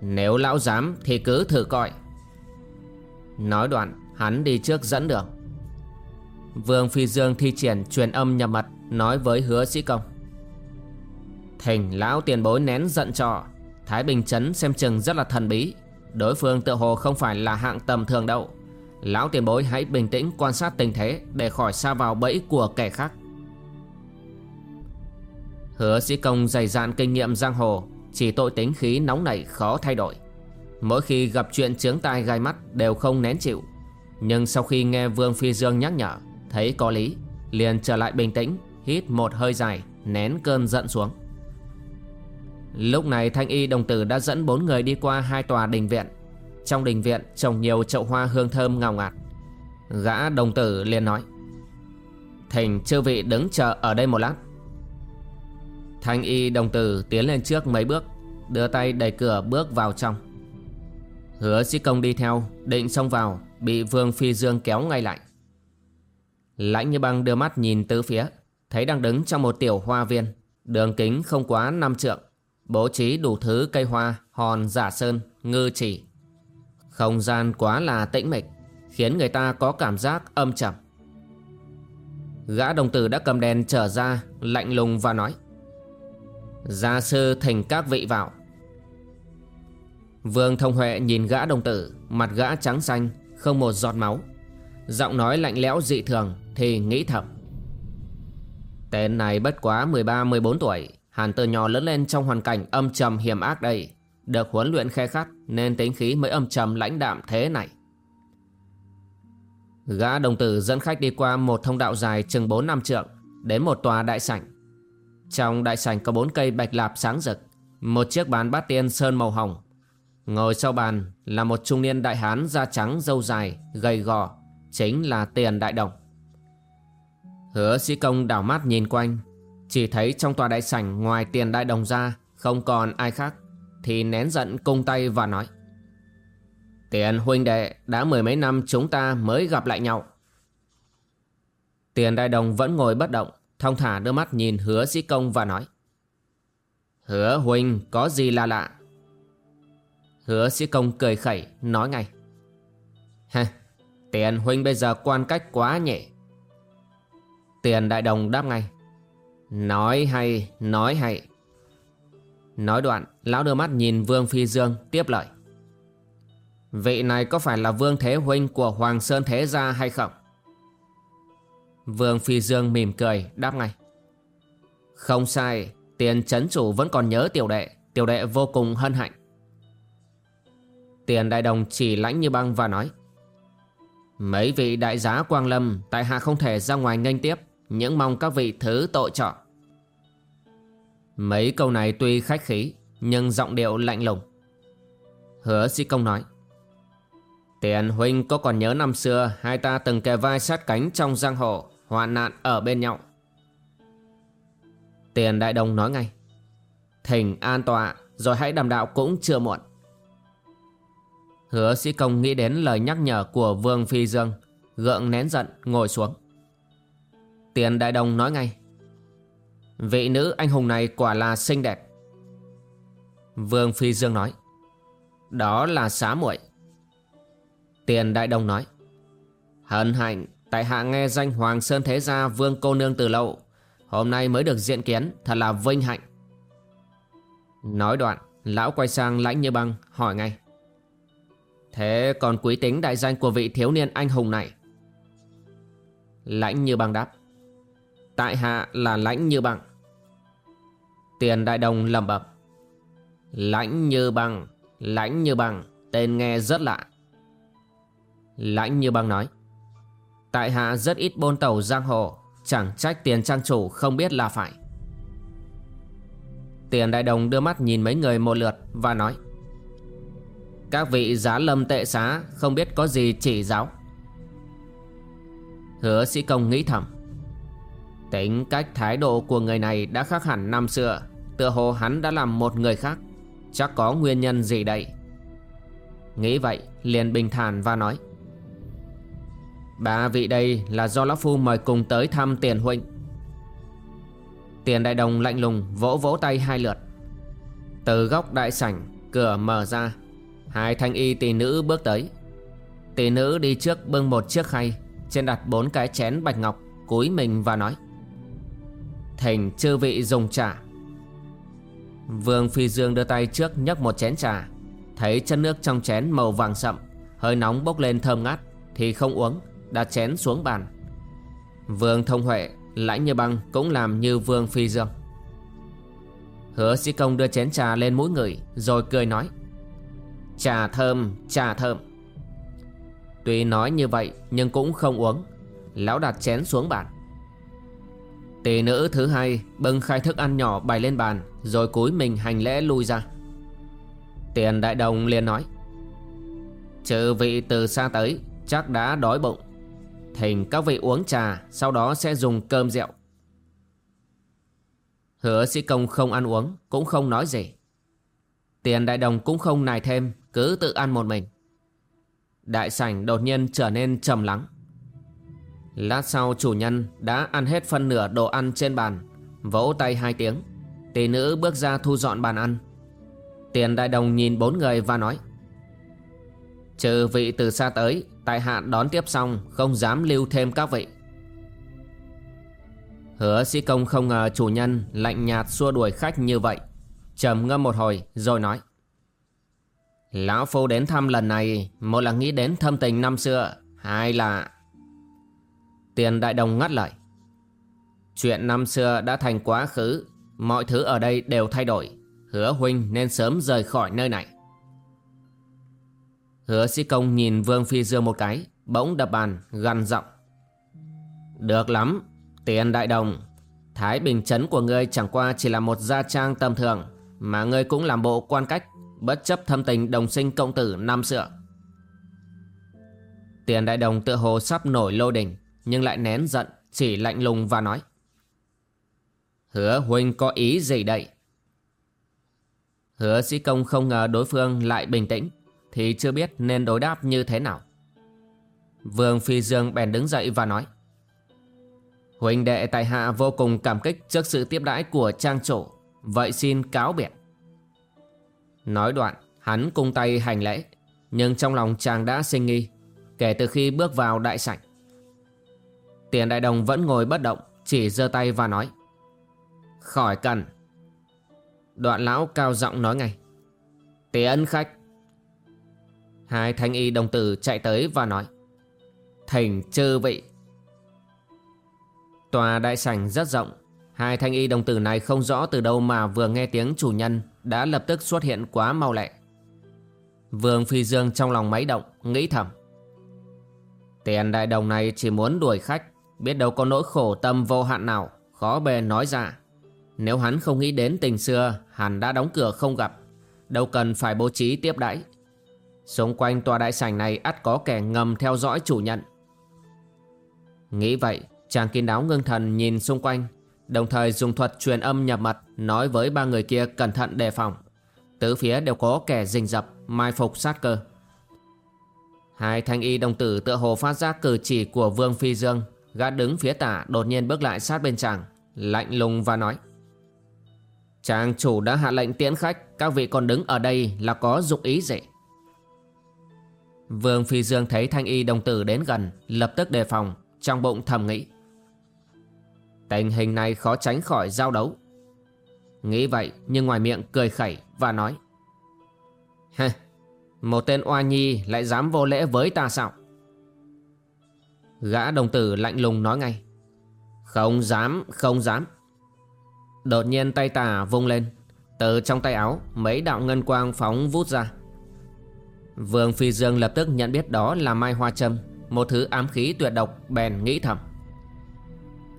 Nếu lão dám thì cứ thử coi. Nói đoạn hắn đi trước dẫn đường. Vương Phi Dương thi triển truyền âm nhập mật Nói với hứa sĩ công. Hình lão tiền bối nén giận trò Thái Bình Trấn xem chừng rất là thần bí. Đối phương tự hồ không phải là hạng tầm thường đâu. Lão tiền bối hãy bình tĩnh quan sát tình thế Để khỏi xa vào bẫy của kẻ khác. Hứa sĩ công dày dạn kinh nghiệm giang hồ, Chỉ tội tính khí nóng nảy khó thay đổi. Mỗi khi gặp chuyện chướng tai gai mắt Đều không nén chịu. Nhưng sau khi nghe Vương Phi Dương nhắc nhở, Thấy có lý, Liền trở lại bình tĩnh, Hít một hơi dài, Nén cơn giận xuống. Lúc này Thanh Y đồng tử đã dẫn bốn người đi qua hai tòa đình viện. Trong đình viện trồng nhiều chậu hoa hương thơm ngào ngạt. Gã đồng tử liền nói Thỉnh chư vị đứng chờ ở đây một lát. Thanh Y đồng tử tiến lên trước mấy bước, Đưa tay đẩy cửa bước vào trong. Hứa sĩ công đi theo, Định xông vào, Bị Vương Phi Dương kéo ngay lại. Lãnh như băng đưa mắt nhìn tứ phía, Thấy đang đứng trong một tiểu hoa viên, Đường kính không quá năm trượng. Bố trí đủ thứ cây hoa Hòn giả sơn, ngư chỉ. Không gian quá là tĩnh mịch Khiến người ta có cảm giác âm trầm. Gã đồng tử đã cầm đèn trở ra Lạnh lùng và nói Gia sư thỉnh các vị vào. Vương Thông Huệ nhìn gã đồng tử Mặt gã trắng xanh Không một giọt máu. Giọng nói lạnh lẽo dị thường Thì nghĩ thầm Tên này bất quá 13-14 tuổi Hàn từ nhỏ lớn lên trong hoàn cảnh âm trầm hiểm ác đây Được huấn luyện khe khắt Nên tính khí mới âm trầm lãnh đạm thế này. Gã đồng tử dẫn khách đi qua một thông đạo dài chừng 4 năm trượng Đến một tòa đại sảnh. Trong đại sảnh có bốn cây bạch lạp sáng rực Một chiếc bàn bát tiên sơn màu hồng. Ngồi sau bàn là một trung niên đại hán da trắng râu dài, gầy gò Chính là tiền đại đồng. Hứa sĩ công đảo mắt nhìn quanh chỉ thấy trong tòa đại sảnh ngoài tiền đại đồng ra, Không còn ai khác, Thì nén giận cung tay và nói, Tiền huynh đệ, đã mười mấy năm chúng ta mới gặp lại nhau. Tiền đại đồng vẫn ngồi bất động, Thong thả đưa mắt nhìn hứa sĩ công và nói, Hứa huynh, có gì là lạ? Hứa sĩ công cười khẩy, nói ngay Ha Tiền huynh bây giờ quan cách quá nhẹ. Tiền đại đồng đáp ngay Nói hay, nói hay. Nói đoạn Lão đưa mắt nhìn Vương Phi Dương tiếp lời. Vị này có phải là Vương Thế Huynh của Hoàng Sơn Thế Gia hay không? Vương Phi Dương mỉm cười đáp ngay. Không sai Tiền chấn chủ vẫn còn nhớ tiểu đệ Tiểu đệ vô cùng hân hạnh. Tiền đại đồng chỉ lãnh như băng và nói. Mấy vị đại giá Quang Lâm Tại hạ không thể ra ngoài nghênh tiếp những mong các vị thứ tội trọng. Mấy câu này tuy khách khí, Nhưng giọng điệu lạnh lùng. Hứa sĩ công nói, Tiền huynh có còn nhớ năm xưa Hai ta từng kề vai sát cánh trong giang hồ, Hoạn nạn ở bên nhau? Tiền đại đồng nói ngay, Thỉnh an tọa, Rồi hãy đàm đạo cũng chưa muộn. Hứa sĩ công nghĩ đến lời nhắc nhở của Vương Phi Dương, Gượng nén giận, ngồi xuống. Tiền đại đồng nói ngay Vị nữ anh hùng này quả là xinh đẹp. Vương Phi Dương nói, Đó là xá muội. Tiền đại Đông nói, Hân hạnh, Tại hạ nghe danh Hoàng Sơn Thế Gia Vương cô nương từ lâu, Hôm nay mới được diện kiến, Thật là vinh hạnh. Nói đoạn, Lão quay sang lãnh như băng, hỏi ngay, Thế còn quý tính đại danh của vị thiếu niên anh hùng này? Lãnh như băng đáp, Tại hạ là lãnh như băng. Tiền đại đồng lầm bẩm. Lãnh như băng, Lãnh như băng, Tên nghe rất lạ. Lãnh như băng nói, Tại hạ rất ít bôn tàu giang hồ, Chẳng trách tiền trang chủ không biết là phải. Tiền đại đồng đưa mắt nhìn mấy người một lượt Và nói, Các vị giá lâm tệ xá Không biết có gì chỉ giáo. Hứa sĩ công nghĩ thầm, Tính cách thái độ của người này đã khác hẳn năm xưa. Tựa hồ hắn đã làm một người khác. Chắc có nguyên nhân gì đây? Nghĩ vậy, liền bình thản và nói. Ba vị đây là do Lão Phu mời cùng tới thăm tiền huynh. Tiền đại đồng lạnh lùng vỗ vỗ tay hai lượt. Từ góc đại sảnh, Cửa mở ra. Hai thanh y tỷ nữ bước tới. Tỷ nữ đi trước bưng một chiếc khay, Trên đặt bốn cái chén bạch ngọc, Cúi mình và nói. Thỉnh chư vị dùng trả. Vương Phi Dương đưa tay trước nhấc một chén trà. Thấy chân nước trong chén màu vàng sậm Hơi nóng bốc lên thơm ngát Thì không uống Đặt chén xuống bàn. Vương thông huệ Lãnh như băng cũng làm như vương phi dương. Hứa sĩ công đưa chén trà lên mũi người Rồi cười nói Trà thơm, trà thơm. Tuy nói như vậy nhưng cũng không uống. Lão đặt chén xuống bàn. Tỷ nữ thứ hai bưng khai thức ăn nhỏ bày lên bàn rồi cúi mình hành lễ lui ra. Tiền đại đồng liền nói, Trừ vị từ xa tới, Chắc đã đói bụng. Thỉnh các vị uống trà, Sau đó sẽ dùng cơm rượu. Hứa sĩ công không ăn uống, Cũng không nói gì. Tiền đại đồng cũng không nài thêm, Cứ tự ăn một mình. Đại sảnh đột nhiên trở nên trầm lắng. Lát sau chủ nhân đã ăn hết phân nửa đồ ăn trên bàn, Vỗ tay hai tiếng. Tỷ nữ bước ra thu dọn bàn ăn. Tiền đại đồng nhìn bốn người và nói, Trừ vị từ xa tới, Tại hạ đón tiếp xong, Không dám lưu thêm các vị. Hứa sĩ công không ngờ chủ nhân Lạnh nhạt xua đuổi khách như vậy, trầm ngâm một hồi rồi nói, Lão Phu đến thăm lần này, Một là nghĩ đến thâm tình năm xưa, Hai là Tiền đại đồng ngắt lời, Chuyện năm xưa đã thành quá khứ Mọi thứ ở đây đều thay đổi. Hứa huynh nên sớm rời khỏi nơi này. Hứa sĩ công nhìn Vương Phi Dương một cái, Bỗng đập bàn, gằn giọng. Được lắm, Tiền đại đồng. Thái Bình chấn của ngươi chẳng qua chỉ là một gia trang tầm thường, Mà ngươi cũng làm bộ quan cách, Bất chấp thâm tình đồng sinh công tử năm xưa. Tiền đại đồng tự hồ sắp nổi lô đình Nhưng lại nén giận, Chỉ lạnh lùng và nói. Hứa huynh có ý gì đây? Hứa sĩ công không ngờ đối phương lại bình tĩnh, Thì chưa biết nên đối đáp như thế nào. Vương Phi Dương bèn đứng dậy và nói Huynh đệ tại hạ vô cùng cảm kích trước sự tiếp đãi của trang chủ, Vậy xin cáo biệt. Nói đoạn, hắn cung tay hành lễ, Nhưng trong lòng chàng đã sinh nghi, Kể từ khi bước vào đại sảnh. Tiền đại đồng vẫn ngồi bất động, Chỉ giơ tay và nói Khỏi cần Đoạn lão cao giọng nói ngay Tiến khách Hai thanh y đồng tử chạy tới và nói Thỉnh chư vị Tòa đại sảnh rất rộng Hai thanh y đồng tử này không rõ từ đâu mà vừa nghe tiếng chủ nhân đã lập tức xuất hiện quá mau lẹ. Vương Phi Dương trong lòng máy động, nghĩ thầm. Tiền đại đồng này chỉ muốn đuổi khách, biết đâu có nỗi khổ tâm vô hạn nào, khó bề nói ra. Nếu hắn không nghĩ đến tình xưa, hắn đã đóng cửa không gặp, đâu cần phải bố trí tiếp đãi. Xung quanh tòa đại sảnh này ắt có kẻ ngầm theo dõi chủ nhận. Nghĩ vậy, chàng kín đáo ngưng thần nhìn xung quanh, Đồng thời dùng thuật truyền âm nhập mật Nói với ba người kia cẩn thận đề phòng Tứ phía đều có kẻ rình rập Mai phục sát cơ Hai thanh y đồng tử tựa hồ phát giác cử chỉ của Vương Phi Dương Gã đứng phía tả đột nhiên bước lại sát bên chàng Lạnh lùng và nói Chàng chủ đã hạ lệnh tiễn khách. Các vị còn đứng ở đây là có dụng ý gì? Vương Phi Dương thấy thanh y đồng tử đến gần Lập tức đề phòng Trong bụng thầm nghĩ. Tình hình này khó tránh khỏi giao đấu. Nghĩ vậy nhưng ngoài miệng cười khẩy và nói. Hê, một tên oa nhi lại dám vô lễ với ta sao? Gã đồng tử lạnh lùng nói ngay. Không dám, không dám. Đột nhiên tay tà vung lên. Từ trong tay áo, mấy đạo ngân quang phóng vút ra. Vương Phi Dương lập tức nhận biết đó là Mai Hoa Trâm, Một thứ ám khí tuyệt độc bèn nghĩ thầm.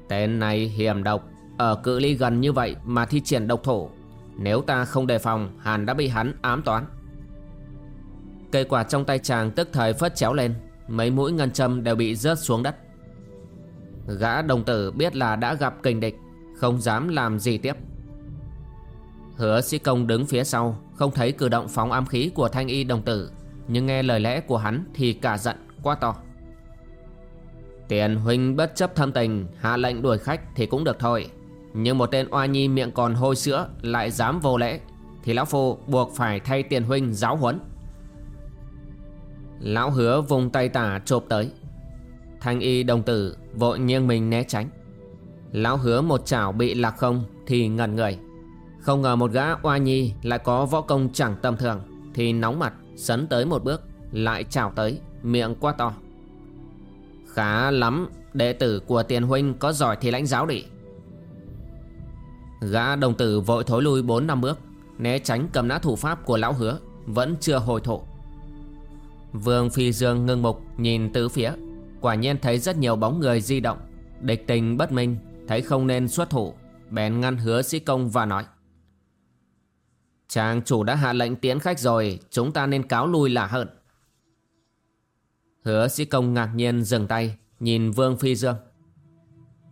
Tên này hiểm độc, Ở cự ly gần như vậy mà thi triển độc thổ. Nếu ta không đề phòng Hàn đã bị hắn ám toán. Cây quạt trong tay chàng tức thời phất chéo lên, Mấy mũi ngân châm đều bị rớt xuống đất. Gã đồng tử biết là đã gặp kình địch không dám làm gì tiếp. Hứa sĩ công đứng phía sau, Không thấy cử động phóng ám khí của thanh y đồng tử, Nhưng nghe lời lẽ của hắn thì cả giận, quá to. Tiền huynh bất chấp thâm tình, Hạ lệnh đuổi khách thì cũng được thôi. Nhưng một tên oa nhi miệng còn hôi sữa Lại dám vô lễ, Thì lão phu buộc phải thay tiền huynh giáo huấn. Lão hứa vùng tay tả chộp tới. Thanh y đồng tử vội nghiêng mình né tránh. Lão hứa một chảo bị lạc không Thì ngẩn người. Không ngờ một gã oa nhi lại có võ công chẳng tầm thường Thì nóng mặt, Sấn tới một bước, Lại chảo tới, Miệng quá to. Khá lắm, Đệ tử của tiền huynh có giỏi thì lãnh giáo đi. Gã đồng tử vội thối lui 4 năm bước, Né tránh cầm nã thủ pháp của lão hứa, Vẫn chưa hồi thụ. Vương Phi Dương ngưng mục, nhìn tứ phía, Quả nhiên thấy rất nhiều bóng người di động, Địch tình bất minh Thấy không nên xuất thủ, Bèn ngăn hứa sĩ công và nói. Chàng chủ đã hạ lệnh tiễn khách rồi, Chúng ta nên cáo lui là hơn. Hứa sĩ công ngạc nhiên dừng tay, Nhìn Vương Phi Dương.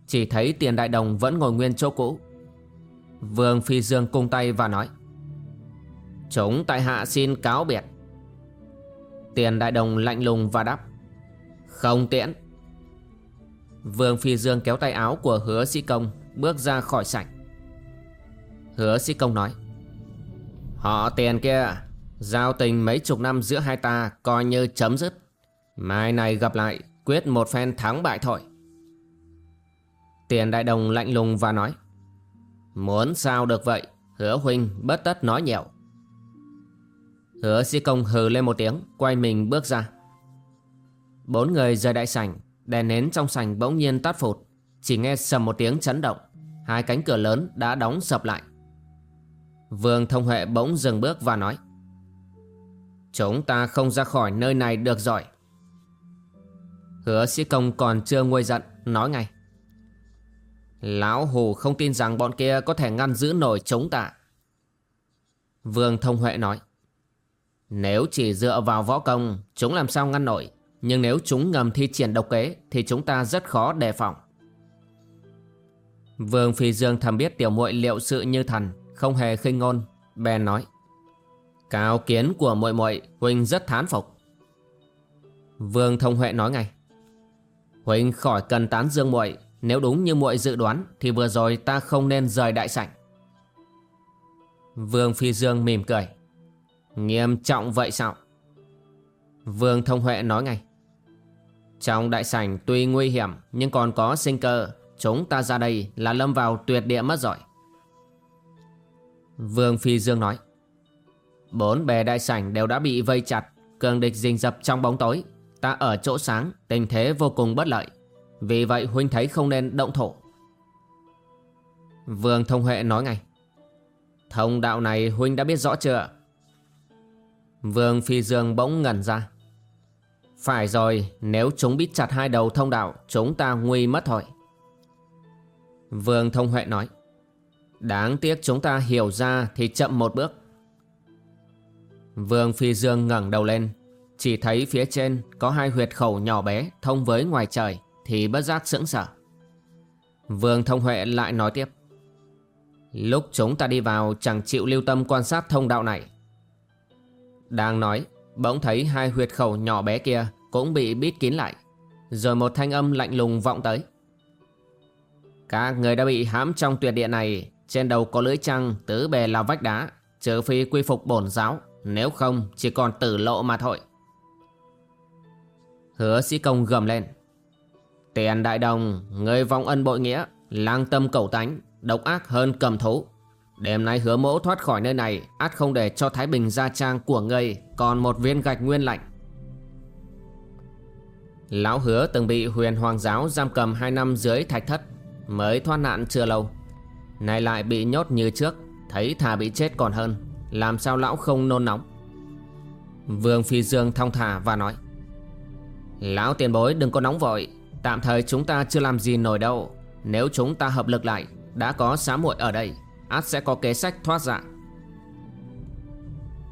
Chỉ thấy tiền đại đồng vẫn ngồi nguyên chỗ cũ. Vương Phi Dương cung tay và nói. Chúng tại hạ xin cáo biệt. Tiền đại đồng lạnh lùng và đáp. Không tiễn. Vương Phi Dương kéo tay áo của hứa sĩ công Bước ra khỏi sảnh. Hứa sĩ công nói, Họ tiền kia, Giao tình mấy chục năm giữa hai ta Coi như chấm dứt. Mai này gặp lại, Quyết một phen thắng bại thôi. Tiền đại đồng lạnh lùng và nói, Muốn sao được vậy? Hứa huynh bất tất nói nhiều. Hứa sĩ công hừ lên một tiếng, Quay mình bước ra. Bốn người rời đại sảnh Đèn nến trong sảnh bỗng nhiên tắt phụt. Chỉ nghe sầm một tiếng chấn động. Hai cánh cửa lớn đã đóng sập lại. Vương Thông Huệ bỗng dừng bước và nói, Chúng ta không ra khỏi nơi này được rồi. Hứa sĩ công còn chưa nguôi giận, Nói ngay, Lão Hù không tin rằng bọn kia có thể ngăn giữ nổi chúng ta. Vương Thông Huệ nói, Nếu chỉ dựa vào võ công, Chúng làm sao ngăn nổi? Nhưng nếu chúng ngầm thi triển độc kế, Thì chúng ta rất khó đề phòng. Vương Phi Dương thầm biết tiểu muội liệu sự như thần, Không hề khinh ngôn. Bèn nói, Cao kiến của muội muội, Huynh rất thán phục. Vương Thông Huệ nói ngay, Huynh khỏi cần tán dương muội, Nếu đúng như muội dự đoán, Thì vừa rồi ta không nên rời đại sảnh. Vương Phi Dương mỉm cười, Nghiêm trọng vậy sao? Vương Thông Huệ nói ngay trong đại sảnh tuy nguy hiểm, Nhưng còn có sinh cơ. Chúng ta ra đây là lâm vào tuyệt địa mất rồi. Vương Phi Dương nói, Bốn bề đại sảnh đều đã bị vây chặt, Cường địch rình rập trong bóng tối. Ta ở chỗ sáng, Tình thế vô cùng bất lợi. Vì vậy huynh thấy không nên động thổ Vương Thông Huệ nói ngay, Thông đạo này huynh đã biết rõ chưa? Vương Phi Dương bỗng ngẩn ra. Phải rồi Nếu chúng bít chặt hai đầu thông đạo Chúng ta nguy mất thôi Vương Thông Huệ nói Đáng tiếc chúng ta hiểu ra Thì chậm một bước Vương Phi Dương ngẩng đầu lên chỉ thấy phía trên có hai huyệt khẩu nhỏ bé thông với ngoài trời thì bất giác sững sờ. Vương Thông Huệ lại nói tiếp. Lúc chúng ta đi vào chẳng chịu lưu tâm quan sát thông đạo này. Đang nói, bỗng thấy hai huyệt khẩu nhỏ bé kia cũng bị bít kín lại. Rồi một thanh âm lạnh lùng vọng tới. Các người đã bị hãm trong tuyệt địa này, trên đầu có lưỡi trăng, tứ bề là vách đá, trừ phi quy phục bổn giáo, nếu không chỉ còn tử lộ mà thôi. Hứa sĩ công gầm lên Tiền đại đồng Người vong ân bội nghĩa Lang tâm cầu tánh Độc ác hơn cầm thú Đêm nay hứa mẫu thoát khỏi nơi này át không để cho Thái Bình gia trang của ngươi Còn một viên gạch nguyên lạnh. Lão hứa từng bị huyền hoàng giáo giam cầm 2 năm dưới thạch thất, Mới thoát nạn chưa lâu. Nay lại bị nhốt như trước, Thấy thà bị chết còn hơn, Làm sao lão không nôn nóng? Vương Phi Dương thong thả và nói, Lão tiền bối đừng có nóng vội, Tạm thời chúng ta chưa làm gì nổi đâu. Nếu chúng ta hợp lực lại, Đã có xá muội ở đây át sẽ có kế sách thoát dạng.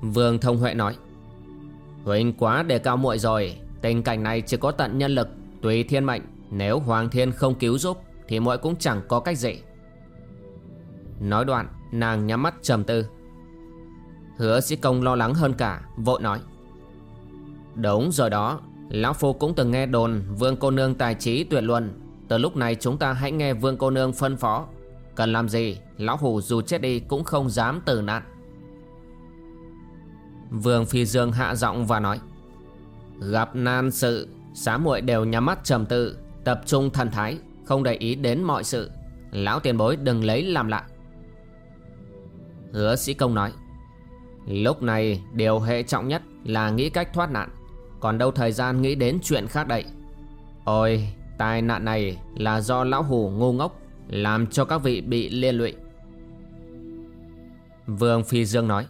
Vương Thông Huệ nói Huynh quá đề cao muội rồi, Tình cảnh này chỉ có tận nhân lực, Tùy thiên mệnh, Nếu Hoàng Thiên không cứu giúp, Thì muội cũng chẳng có cách gì. Nói đoạn, nàng nhắm mắt trầm tư. Hứa sĩ công lo lắng hơn cả, Vội nói, Đúng rồi đó, Lão Phu cũng từng nghe đồn Vương cô nương tài trí tuyệt luân. Từ lúc này chúng ta hãy nghe Vương cô nương phân phó. Cần làm gì? Lão Hủ dù chết đi cũng không dám tử nạn. Vương Phi Dương hạ giọng và nói, Gặp nan sự, Xá muội đều nhắm mắt trầm tư, Tập trung thần thái, Không để ý đến mọi sự. Lão tiền bối đừng lấy làm lạ. Hứa sĩ công nói, Lúc này điều hệ trọng nhất là nghĩ cách thoát nạn, Còn đâu thời gian nghĩ đến chuyện khác đậy Ôi, tai nạn này là do lão hủ ngu ngốc làm cho các vị bị liên lụy. Vương Phi Dương nói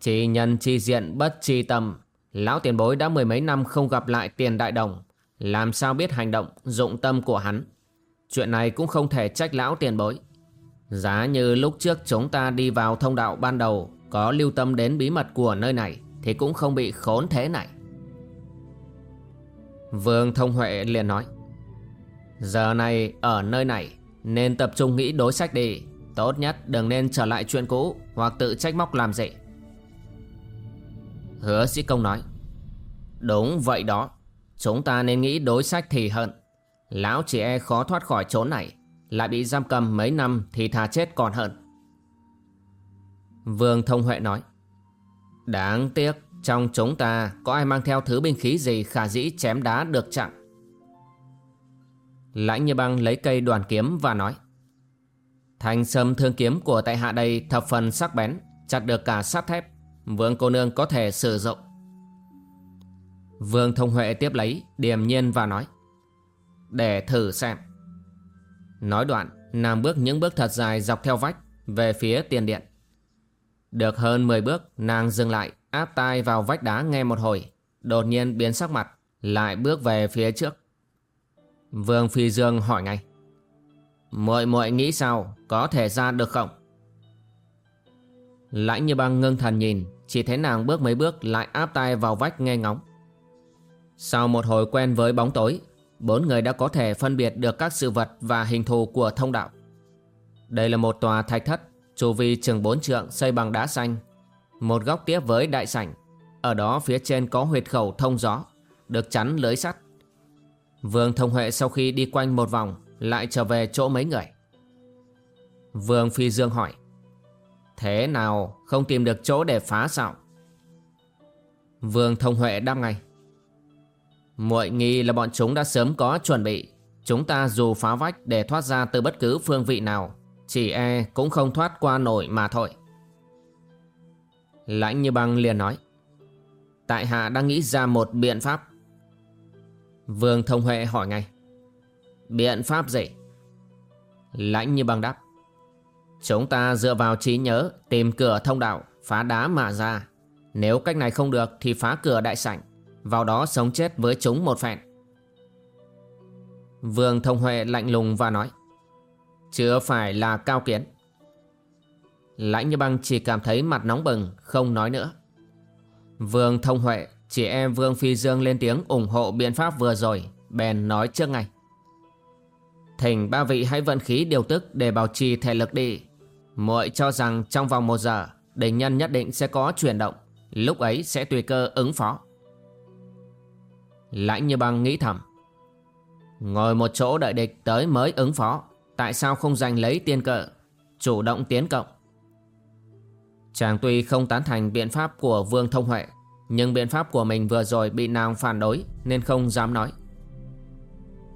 Chỉ nhân, chi diện bất chi tâm. Lão tiền bối đã mười mấy năm không gặp lại tiền đại đồng. Làm sao biết hành động, dụng tâm của hắn? Chuyện này cũng không thể trách lão tiền bối. Giá như lúc trước chúng ta đi vào thông đạo ban đầu, Có lưu tâm đến bí mật của nơi này, Thì cũng không bị khốn thế này. Vương Thông Huệ liền nói, Giờ này, ở nơi này nên tập trung nghĩ đối sách đi. Tốt nhất đừng nên trở lại chuyện cũ Hoặc tự trách móc làm gì Hứa sĩ công nói, Đúng vậy đó. Chúng ta nên nghĩ đối sách thì hơn. Lão chỉ e khó thoát khỏi chốn này, Lại bị giam cầm mấy năm Thì thà chết còn hận Vương Thông Huệ nói, Đáng tiếc, Trong chúng ta có ai mang theo thứ binh khí gì Khả dĩ chém đá được chẳng Lãnh như băng lấy cây đoàn kiếm và nói, Thanh sâm thương kiếm của tại hạ đây thập phần sắc bén, Chặt được cả sắt thép. Vương cô nương có thể sử dụng. Vương Thông Huệ tiếp lấy, Điềm nhiên và nói, Để thử xem. Nói đoạn, Nàng bước những bước thật dài dọc theo vách Về phía tiền điện. Được hơn 10 bước, Nàng dừng lại, Áp tai vào vách đá nghe một hồi. Đột nhiên biến sắc mặt, Lại bước về phía trước. Vương Phi Dương hỏi ngay. Muội muội nghĩ sao? Có thể ra được không? Lãnh như băng ngưng thần nhìn, Chỉ thấy nàng bước mấy bước Lại áp tay vào vách nghe ngóng. Sau một hồi quen với bóng tối, Bốn người đã có thể phân biệt được các sự vật Và hình thù của thông đạo. Đây là một tòa thạch thất, Chu vi chừng bốn trượng, xây bằng đá xanh, Một góc tiếp với đại sảnh. Ở đó phía trên có huyệt khẩu thông gió, Được chắn lưới sắt. Vương Thông Huệ sau khi đi quanh một vòng, Lại trở về chỗ mấy người. Vương Phi Dương hỏi, Thế nào, không tìm được chỗ để phá sao? Vương Thông Huệ đáp ngay, muội nghi là bọn chúng đã sớm có chuẩn bị. Chúng ta dù phá vách để thoát ra từ bất cứ phương vị nào, Chỉ e cũng không thoát qua nổi mà thôi. Lãnh như băng liền nói, Tại hạ đang nghĩ ra một biện pháp. Vương Thông Huệ hỏi ngay. Biện pháp gì? Lãnh như băng đáp. Chúng ta dựa vào trí nhớ, Tìm cửa thông đạo, Phá đá mà ra. Nếu cách này không được thì phá cửa đại sảnh. Vào đó sống chết với chúng một phẹn Vương Thông Huệ lạnh lùng và nói. Chưa phải là cao kiến. Lãnh như băng chỉ cảm thấy mặt nóng bừng, Không nói nữa. Vương Thông Huệ chị em Vương Phi Dương lên tiếng ủng hộ biện pháp vừa rồi. Bèn nói trước ngay. Thỉnh ba vị hãy vận khí điều tức để bảo trì thể lực đi. Muội cho rằng trong vòng một giờ, Địch nhân nhất định sẽ có chuyển động. Lúc ấy sẽ tùy cơ ứng phó. Lãnh như băng nghĩ thầm. Ngồi một chỗ đợi địch tới mới ứng phó. Tại sao không giành lấy tiên cờ Chủ động tiến cộng Chàng tuy không tán thành biện pháp của Vương Thông Huệ nhưng biện pháp của mình vừa rồi bị nàng phản đối, Nên không dám nói.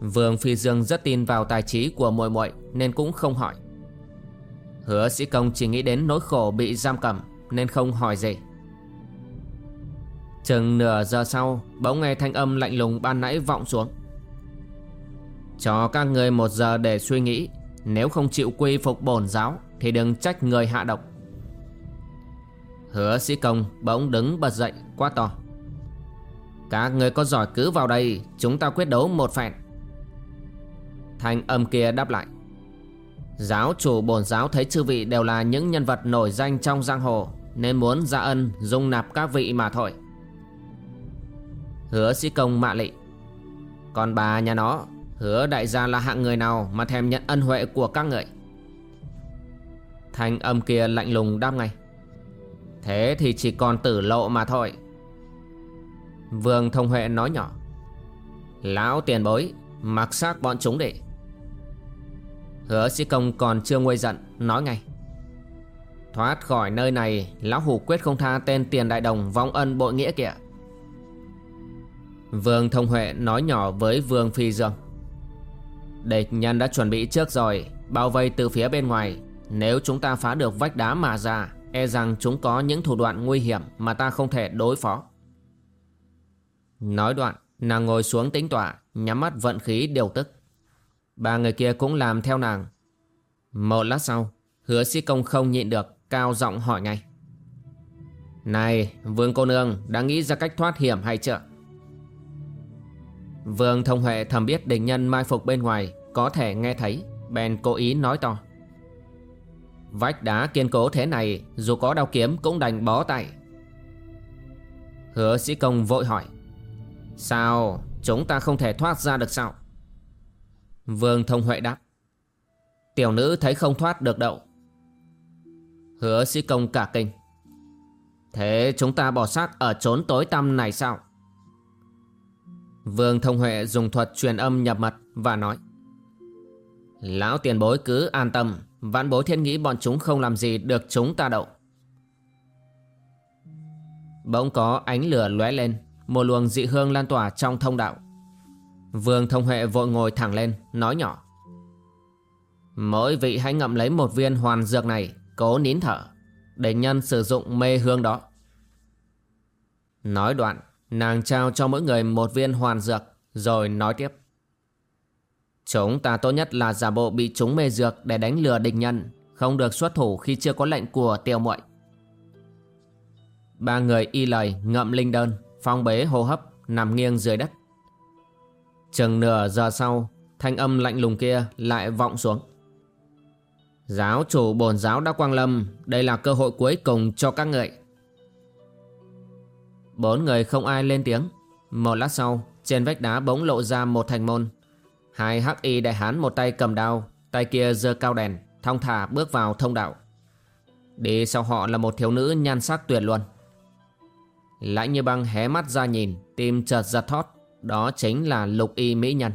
Vương Phi Dương rất tin vào tài trí của muội muội, Nên cũng không hỏi. Hứa sĩ công chỉ nghĩ đến nỗi khổ bị giam cầm, Nên không hỏi gì. Chừng nửa giờ sau, Bỗng nghe thanh âm lạnh lùng ban nãy vọng xuống. Cho các người một giờ để suy nghĩ, Nếu không chịu quy phục bổn giáo, Thì đừng trách người hạ độc. Hứa sĩ công bỗng đứng bật dậy quá to. Các người có giỏi cứ vào đây, Chúng ta quyết đấu một phẹn Thanh âm kia đáp lại. Giáo chủ bổn giáo thấy chư vị đều là những nhân vật nổi danh trong giang hồ, Nên muốn ra ân dung nạp các vị mà thôi. Hứa sĩ công mạ lị. Còn bà nhà nó, Hứa đại gia là hạng người nào mà thèm nhận ân huệ của các người? Thanh âm kia lạnh lùng đáp ngay. Thế thì chỉ còn tử lộ mà thôi. Vương Thông Huệ nói nhỏ. Lão tiền bối, Mặc xác bọn chúng để Hứa sĩ công còn chưa nguôi giận, Nói ngay. Thoát khỏi nơi này, Lão hủ quyết không tha tên tiền đại đồng Vong ân bội nghĩa kìa. Vương Thông Huệ nói nhỏ với Vương Phi Dương. Địch nhân đã chuẩn bị trước rồi, Bao vây từ phía bên ngoài. Nếu chúng ta phá được vách đá mà ra E rằng chúng có những thủ đoạn nguy hiểm Mà ta không thể đối phó. Nói đoạn, Nàng ngồi xuống tĩnh tọa, Nhắm mắt vận khí điều tức. Ba người kia cũng làm theo nàng. Một lát sau, Hứa sĩ công không nhịn được, Cao giọng hỏi ngay. Này, vương cô nương, Đã nghĩ ra cách thoát hiểm hay chưa? Vương thông huệ thầm biết đình nhân mai phục bên ngoài Có thể nghe thấy, Bèn cố ý nói to. Vách đá kiên cố thế này, Dù có đao kiếm cũng đành bó tay. Hứa sĩ công vội hỏi. Sao? Chúng ta không thể thoát ra được sao? Vương thông huệ đáp. Tiểu nữ thấy không thoát được đâu. Hứa sĩ công cả kinh. Thế chúng ta bỏ xác ở trốn tối tăm này sao? Vương thông huệ dùng thuật truyền âm nhập mật và nói. Lão tiền bối cứ an tâm. Vãn bối thiên nghĩ bọn chúng không làm gì được chúng ta đâu. Bỗng có ánh lửa lóe lên. Một luồng dị hương lan tỏa trong thông đạo. Vương thông huệ vội ngồi thẳng lên Nói nhỏ. Mỗi vị hãy ngậm lấy một viên hoàn dược này Cố nín thở Để nhân sử dụng mê hương đó. Nói đoạn Nàng trao cho mỗi người một viên hoàn dược Rồi nói tiếp. Chúng ta tốt nhất là giả bộ bị chúng mê dược để đánh lừa địch nhân, không được xuất thủ khi chưa có lệnh của tiêu muội. Ba người y lời ngậm linh đơn, phong bế hô hấp, nằm nghiêng dưới đất. Chừng nửa giờ sau, thanh âm lạnh lùng kia lại vọng xuống. Giáo chủ bổn giáo đã quang lâm, đây là cơ hội cuối cùng cho các người. Bốn người không ai lên tiếng. Một lát sau, trên vách đá bỗng lộ ra một thành môn Hai hắc y đại hán một tay cầm đao Tay kia giơ cao đèn Thong thả bước vào thông đạo Đi sau họ là một thiếu nữ nhan sắc tuyệt luân Lãnh như băng hé mắt ra nhìn, Tim chợt giật thót. Đó chính là lục y mỹ nhân.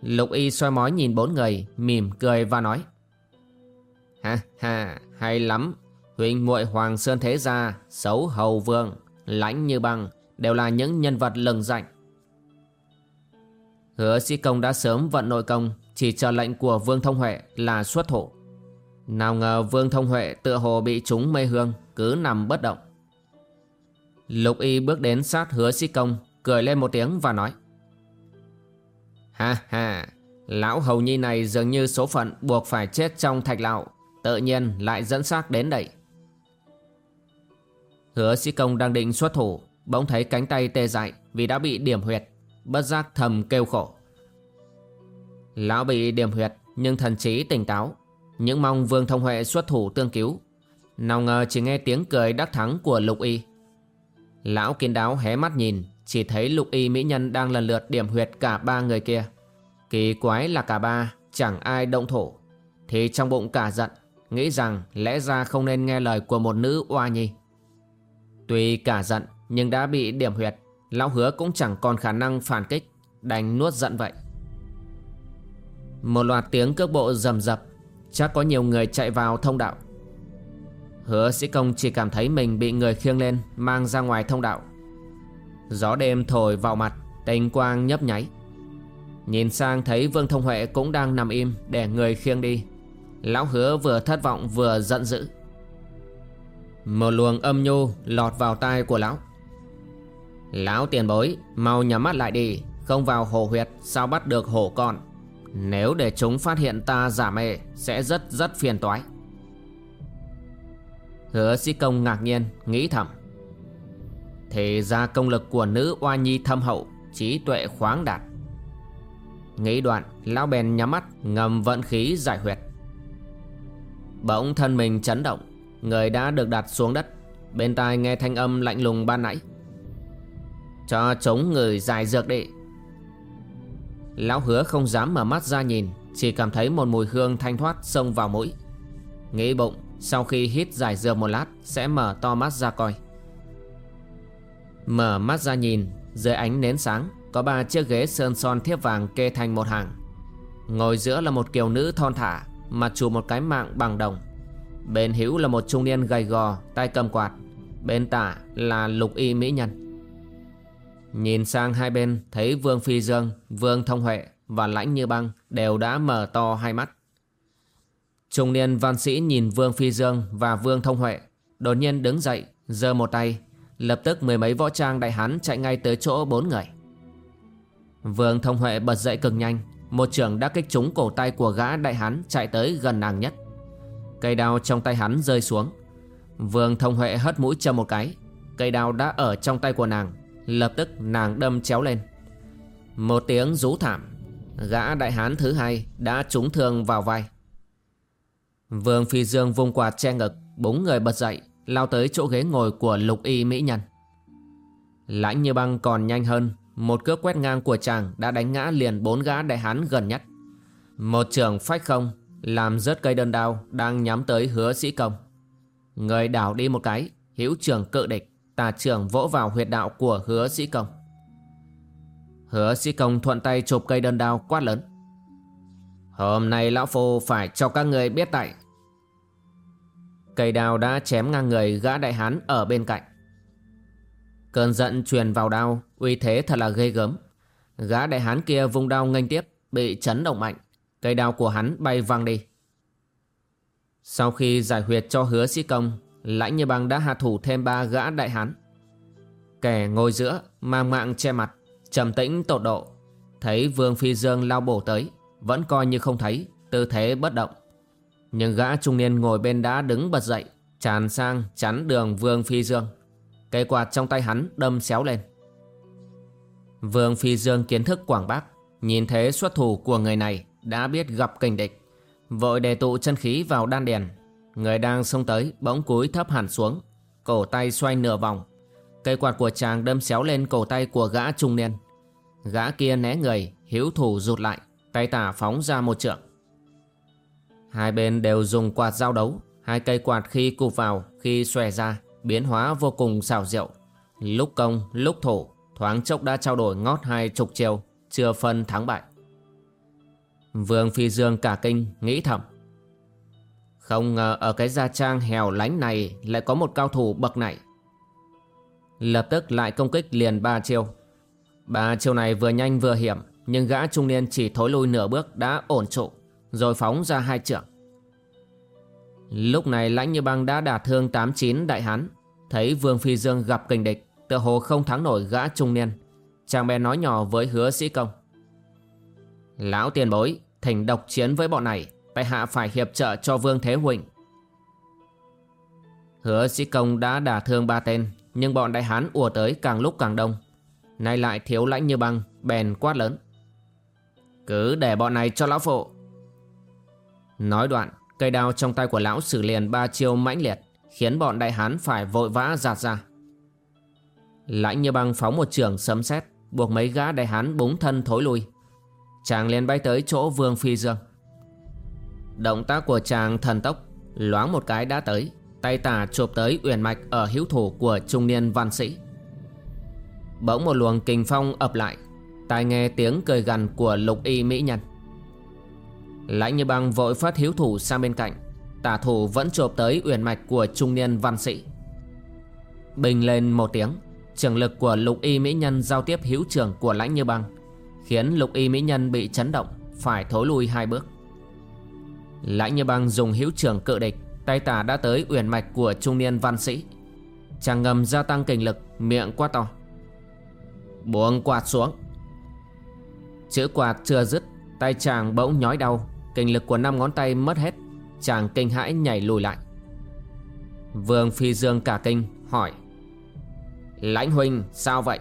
Lục y soi mói nhìn bốn người, Mỉm cười và nói, Ha ha, hay lắm. Huynh muội Hoàng Sơn Thế Gia, Xấu Hầu Vương Lãnh như băng, Đều là những nhân vật lừng danh. Hứa sĩ công đã sớm vận nội công, Chỉ chờ lệnh của Vương Thông Huệ là xuất thủ. Nào ngờ Vương Thông Huệ tựa hồ bị chúng mê hương, Cứ nằm bất động. Lục y bước đến sát hứa sĩ công, Cười lên một tiếng và nói. Ha ha, Lão hầu nhi này dường như số phận buộc phải chết trong thạch lão Tự nhiên lại dẫn xác đến đây. Hứa sĩ công đang định xuất thủ, Bỗng thấy cánh tay tê dại Vì đã bị điểm huyệt, Bất giác thầm kêu khổ. Lão bị điểm huyệt, Nhưng thần trí tỉnh táo. Những mong Vương Thông Huệ xuất thủ tương cứu. Nào ngờ chỉ nghe tiếng cười đắc thắng của Lục Y. Lão kiến đáo hé mắt nhìn, Chỉ thấy Lục Y mỹ nhân đang lần lượt điểm huyệt cả ba người kia. Kỳ quái là cả ba, Chẳng ai động thổ Thì trong bụng cả giận, Nghĩ rằng lẽ ra không nên nghe lời của một nữ oa nhi. Tuy cả giận, Nhưng đã bị điểm huyệt, Lão hứa cũng chẳng còn khả năng phản kích, Đành nuốt giận vậy. Một loạt tiếng cước bộ rầm rập, Chắc có nhiều người chạy vào thông đạo. Hứa sĩ công chỉ cảm thấy mình bị người khiêng lên, Mang ra ngoài thông đạo. Gió đêm thổi vào mặt Tình quang nhấp nháy. Nhìn sang thấy Vương Thông Huệ cũng đang nằm im Để người khiêng đi. Lão hứa vừa thất vọng vừa giận dữ. Một luồng âm nhu lọt vào tai của lão. Lão tiền bối, Mau nhắm mắt lại đi, Không vào hồ huyệt sao bắt được hổ con. Nếu để chúng phát hiện ta giả mê, Sẽ rất rất phiền toái. Hứa sĩ công ngạc nhiên, Nghĩ thầm. Thì ra công lực của nữ oa nhi thâm hậu, Trí tuệ khoáng đạt. Nghĩ đoạn, Lão bèn nhắm mắt, Ngầm vận khí giải huyệt. Bỗng thân mình chấn động, Người đã được đặt xuống đất. Bên tai nghe thanh âm lạnh lùng ban nãy. Cho chống người dài dược đi. Lão hứa không dám mở mắt ra nhìn, Chỉ cảm thấy một mùi hương thanh thoát xông vào mũi. Nghĩ bụng sau khi hít dài dừa một lát Sẽ mở to mắt ra coi. Mở mắt ra nhìn Dưới ánh nến sáng Có ba chiếc ghế sơn son thiếp vàng kê thành một hàng. Ngồi giữa là một kiều nữ thon thả Mặt chùm một cái mạng bằng đồng. Bên hữu là một trung niên gầy gò Tay cầm quạt. Bên tả là lục y mỹ nhân. Nhìn sang hai bên thấy Vương Phi Dương, Vương Thông Huệ và Lãnh Như Băng đều đã mở to hai mắt. Trung niên văn sĩ nhìn Vương Phi Dương và Vương Thông Huệ, Đột nhiên đứng dậy, giơ một tay, Lập tức mười mấy võ trang đại hán chạy ngay tới chỗ bốn người. Vương Thông Huệ bật dậy cực nhanh, Một trưởng đã kích trúng cổ tay của gã đại hán chạy tới gần nàng nhất. Cây đao trong tay hắn rơi xuống. Vương Thông Huệ hất mũi châm một cái, Cây đao đã ở trong tay của nàng, Lập tức nàng đâm chéo lên. Một tiếng rú thảm, Gã đại hán thứ hai đã trúng thương vào vai. Vương Phi Dương vung quạt che ngực, Bốn người bật dậy, Lao tới chỗ ghế ngồi của lục y mỹ nhân. Lãnh như băng còn nhanh hơn, Một cước quét ngang của chàng Đã đánh ngã liền bốn gã đại hán gần nhất. Một trường phách không, Làm rớt cây đơn đao Đang nhắm tới hứa sĩ công. Người đảo đi một cái, Hữu trường cự địch, Tà trường vỗ vào huyệt đạo của hứa sĩ công. Hứa sĩ công thuận tay chụp cây đơn đao quát lớn. Hôm nay lão phu phải cho các người biết tại. Cây đao đã chém ngang người gã đại hán ở bên cạnh. Cơn giận truyền vào đao, Uy thế thật là ghê gớm. Gã đại hán kia vung đao nghênh tiếp, Bị chấn động mạnh. Cây đao của hắn bay văng đi. Sau khi giải huyệt cho hứa sĩ công, Lãnh như băng đã hạ thủ thêm ba gã đại hán. Kẻ ngồi giữa, Mang mạng che mặt, trầm tĩnh tột độ. Thấy Vương Phi Dương lao bổ tới vẫn coi như không thấy, Tư thế bất động. Nhưng gã trung niên ngồi bên đã đứng bật dậy, Tràn sang chắn đường Vương Phi Dương. Cây quạt trong tay hắn đâm xéo lên. Vương Phi Dương kiến thức quảng bác, Nhìn thế xuất thủ của người này Đã biết gặp kình địch. Vội đề tụ chân khí vào đan đèn. Người đang xông tới, bỗng cúi thấp hẳn xuống, Cổ tay xoay nửa vòng. Cây quạt của chàng đâm xéo lên cổ tay của gã trung niên. Gã kia né người Hiếu thủ rụt lại. Tay tả phóng ra một trượng. Hai bên đều dùng quạt giao đấu. Hai cây quạt khi cụp vào, Khi xòe ra, Biến hóa vô cùng xảo diệu. Lúc công, lúc thủ Thoáng chốc đã trao đổi ngót hai chục chiều, Chưa phân thắng bại. Vương Phi Dương cả kinh, Nghĩ thầm. Không ngờ ở cái gia trang hèo lánh này Lại có một cao thủ bậc này. Lập tức lại công kích liền ba chiêu. Ba chiêu này vừa nhanh vừa hiểm. Nhưng gã trung niên chỉ thối lui nửa bước đã ổn trụ, Rồi phóng ra hai trượng. Lúc này lãnh như băng đã đả thương 89 đại hán, Thấy Vương Phi Dương gặp kình địch, Tựa hồ không thắng nổi gã trung niên. Chàng bè nói nhỏ với hứa sĩ công. Lão tiền bối, Thỉnh độc chiến với bọn này Tại hạ phải hiệp trợ cho Vương Thế Huỳnh. Hứa sĩ công đã đả thương ba tên, Nhưng bọn đại hán ùa tới càng lúc càng đông. Nay lại thiếu lãnh như băng, Bèn quát lớn. Cứ để bọn này cho lão phụ. Nói đoạn, Cây đao trong tay của lão xử liền ba chiêu mãnh liệt, Khiến bọn đại hán phải vội vã giạt ra. Lãnh như băng phóng một trường sấm sét, Buộc mấy gã đại hán búng thân thối lui. Chàng liền bay tới chỗ Vương Phi Dương. Động tác của chàng thần tốc, Loáng một cái đã tới, Tay tả chụp tới uyển mạch ở hữu thủ của trung niên văn sĩ. Bỗng một luồng kình phong ập lại Tai nghe tiếng cười gằn của lục y mỹ nhân. Lãnh như băng vội phát hiếu thủ sang bên cạnh. Tả thủ vẫn chộp tới uyển mạch của trung niên văn sĩ. Bình lên một tiếng, Trường lực của lục y mỹ nhân giao tiếp hiếu trường của lãnh như băng, Khiến lục y mỹ nhân bị chấn động, Phải thối lui hai bước. Lãnh như băng dùng hiếu trường cự địch, Tay tả đã tới uyển mạch của trung niên văn sĩ. Chàng ngầm gia tăng kình lực, Miệng quá to. Buông quạt xuống. Chữ quạt chưa dứt, Tay chàng bỗng nhói đau, Kinh lực của năm ngón tay mất hết, Chàng kinh hãi nhảy lùi lại. Vương Phi Dương cả kinh, hỏi, Lãnh huynh, sao vậy?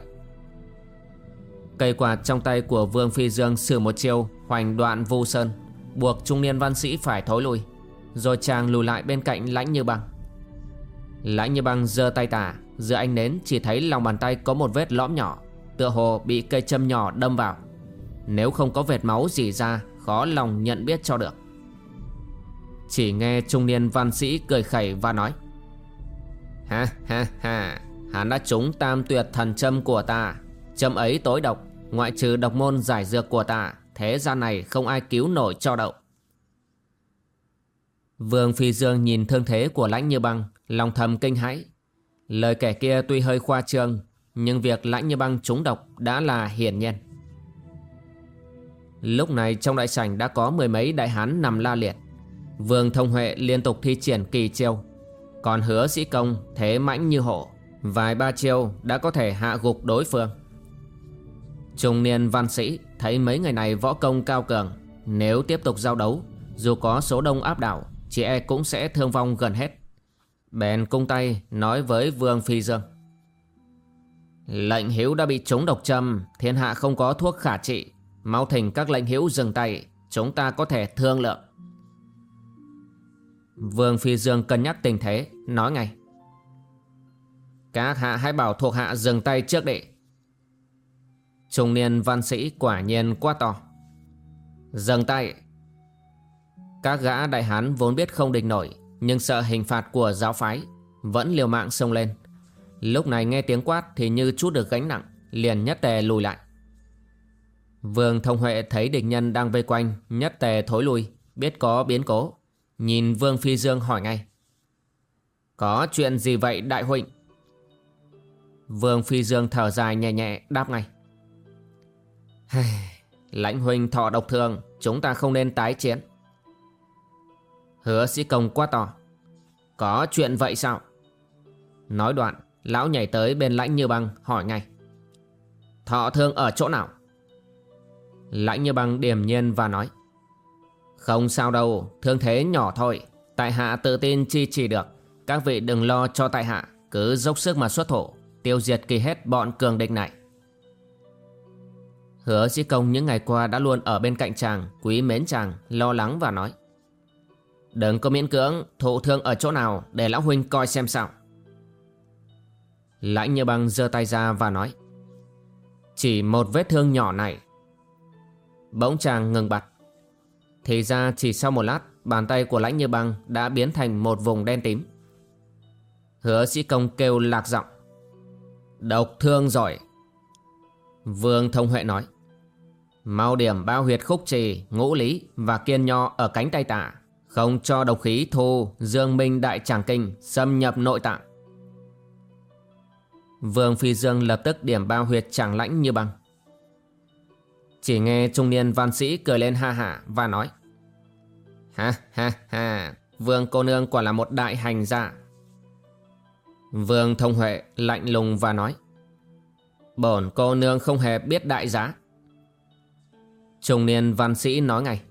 Cây quạt trong tay của Vương Phi Dương sử một chiêu, Hoành đoạn vu sơn, Buộc trung niên văn sĩ phải thối lui, Rồi chàng lùi lại bên cạnh lãnh như băng. Lãnh như băng giơ tay tả, Giữa anh nến chỉ thấy lòng bàn tay có một vết lõm nhỏ, Tựa hồ bị cây châm nhỏ đâm vào. Nếu không có vệt máu gì ra, Khó lòng nhận biết cho được. Chỉ nghe trung niên văn sĩ cười khẩy và nói, Ha ha ha, Hắn đã trúng tam tuyệt thần châm của ta. Châm ấy tối độc, Ngoại trừ độc môn giải dược của ta, Thế gian này không ai cứu nổi cho đậu Vương Phi Dương nhìn thương thế của lãnh như băng, Lòng thầm kinh hãi. Lời kẻ kia tuy hơi khoa trương, Nhưng việc lãnh như băng trúng độc đã là hiển nhiên. Lúc này trong đại sảnh đã có mười mấy đại hán nằm la liệt. Vương Thông Huệ liên tục thi triển kỳ chiêu. Còn hứa sĩ công thế mãnh như hổ. Vài ba chiêu đã có thể hạ gục đối phương. Trung niên văn sĩ thấy mấy người này võ công cao cường, Nếu tiếp tục giao đấu, Dù có số đông áp đảo, Chị e cũng sẽ thương vong gần hết. Bèn cung tay nói với Vương Phi Dương. Lệnh hiếu đã bị trúng độc châm, Thiên hạ không có thuốc khả trị. Mau thỉnh các lệnh hiếu dừng tay, Chúng ta có thể thương lượng. Vương Phi Dương cân nhắc tình thế, Nói ngay. Các hạ hãy bảo thuộc hạ dừng tay trước đệ Trung niên văn sĩ quả nhiên quá to. Dừng tay. Các gã đại hán vốn biết không địch nổi, Nhưng sợ hình phạt của giáo phái Vẫn liều mạng xông lên. Lúc này nghe tiếng quát thì như chút được gánh nặng, Liền nhất tề lùi lại. Vương Thông Huệ thấy địch nhân đang vây quanh, Nhất tề thối lui, Biết có biến cố. Nhìn Vương Phi Dương hỏi ngay. Có chuyện gì vậy, đại huynh Vương Phi Dương thở dài nhẹ nhẹ, đáp ngay. Lãnh huynh thọ độc thường, Chúng ta không nên tái chiến. Hứa sĩ công quá to. Có chuyện vậy sao? Nói đoạn, Lão nhảy tới bên lãnh như băng, hỏi ngay. Thọ thương ở chỗ nào? Lãnh như băng điềm nhiên và nói, Không sao đâu, Thương thế nhỏ thôi. Tại hạ tự tin chi chỉ được. Các vị đừng lo cho tại hạ, Cứ dốc sức mà xuất thổ, Tiêu diệt kỳ hết bọn cường địch này. Hứa sĩ công những ngày qua đã luôn ở bên cạnh chàng, Quý mến chàng, Lo lắng và nói, Đừng có miễn cưỡng Thụ thương ở chỗ nào Để lão huynh coi xem sao. Lãnh như băng giơ tay ra và nói, Chỉ một vết thương nhỏ này Bỗng chàng ngừng bặt. Thì ra chỉ sau một lát Bàn tay của lãnh như băng đã biến thành một vùng đen tím. Hứa sĩ công kêu lạc giọng. Độc thương giỏi Vương Thông Huệ nói. Mau điểm bao huyệt khúc trì, ngũ lý và kiên nho ở cánh tay tả Không cho độc khí thu, dương minh đại tràng kinh xâm nhập nội tạng. Vương Phi Dương lập tức điểm bao huyệt chẳng lãnh như băng. Chỉ nghe trung niên văn sĩ cười lên ha hả và nói, Ha ha ha, Vương cô nương quả là một đại hành giả. Vương Thông Huệ lạnh lùng và nói, Bổn cô nương không hề biết đại giá. Trung niên văn sĩ nói ngay,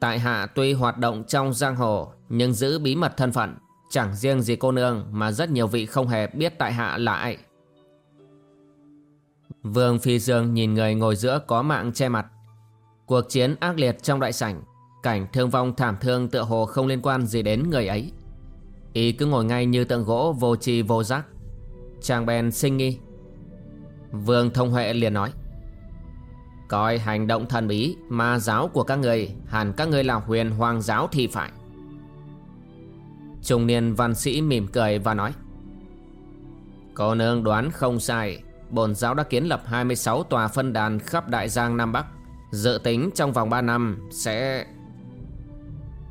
Tại hạ tuy hoạt động trong giang hồ, Nhưng giữ bí mật thân phận, Chẳng riêng gì cô nương Mà rất nhiều vị không hề biết tại hạ là ai. Vương Phi Dương nhìn người ngồi giữa có mạng che mặt. Cuộc chiến ác liệt trong đại sảnh, Cảnh thương vong thảm thương tựa hồ không liên quan gì đến người ấy. Y cứ ngồi ngay như tượng gỗ vô tri vô giác. Chàng bèn sinh nghi. Vương Thông Huệ liền nói, Coi hành động thần bí ma giáo của các người, Hẳn các người là huyền hoàng giáo thì phải. Trung niên văn sĩ mỉm cười và nói, Cô nương đoán không sai. Bổn giáo đã kiến lập 26 tòa phân đàn khắp Đại Giang Nam Bắc. Dự tính trong vòng 3 năm sẽ...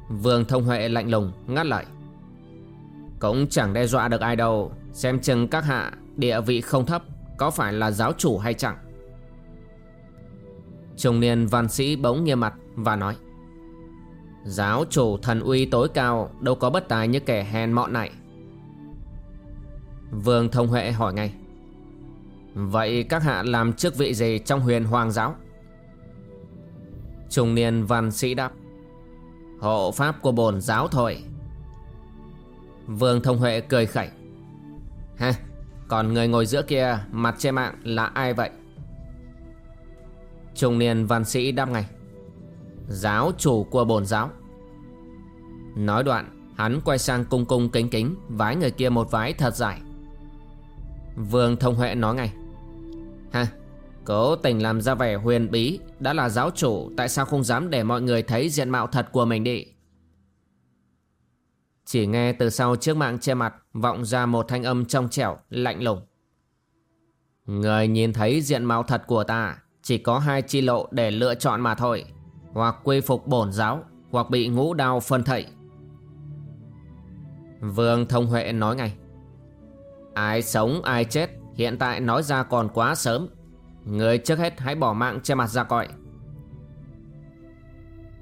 Vương Thông Huệ lạnh lùng, ngắt lại. Cũng chẳng đe dọa được ai đâu, Xem chừng các hạ địa vị không thấp, Có phải là giáo chủ hay chẳng. Trung niên văn sĩ bỗng nghiêm mặt và nói, Giáo chủ thần uy tối cao, Đâu có bất tài như kẻ hèn mọn này. Vương Thông Huệ hỏi ngay Vậy các hạ làm chức vị gì trong huyền hoàng giáo? Trung niên văn sĩ đáp, Hộ pháp của bồn giáo thôi. Vương Thông Huệ cười khẩy Ha Còn người ngồi giữa kia Mặt che mạng là ai vậy? Trung niên văn sĩ đáp ngay, Giáo chủ của bồn giáo. Nói đoạn, Hắn quay sang cung cung kính kính Vái người kia một vái thật dài. Vương Thông Huệ nói ngay Ha, Cố tình làm ra vẻ huyền bí, Đã là giáo chủ, Tại sao không dám để mọi người thấy diện mạo thật của mình đi? Chỉ nghe từ sau chiếc mạng che mặt, Vọng ra một thanh âm trong trẻo, Lạnh lùng. Người nhìn thấy diện mạo thật của ta, Chỉ có hai chi lộ để lựa chọn mà thôi. Hoặc quy phục bổn giáo, Hoặc bị ngũ đao phân thậy. Vương Thông Huệ nói ngay. Ai sống, ai chết Hiện tại nói ra còn quá sớm. Người trước hết hãy bỏ mạng che mặt ra cõi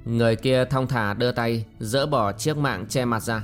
Người kia thong thả đưa tay, Dỡ bỏ chiếc mạng che mặt ra.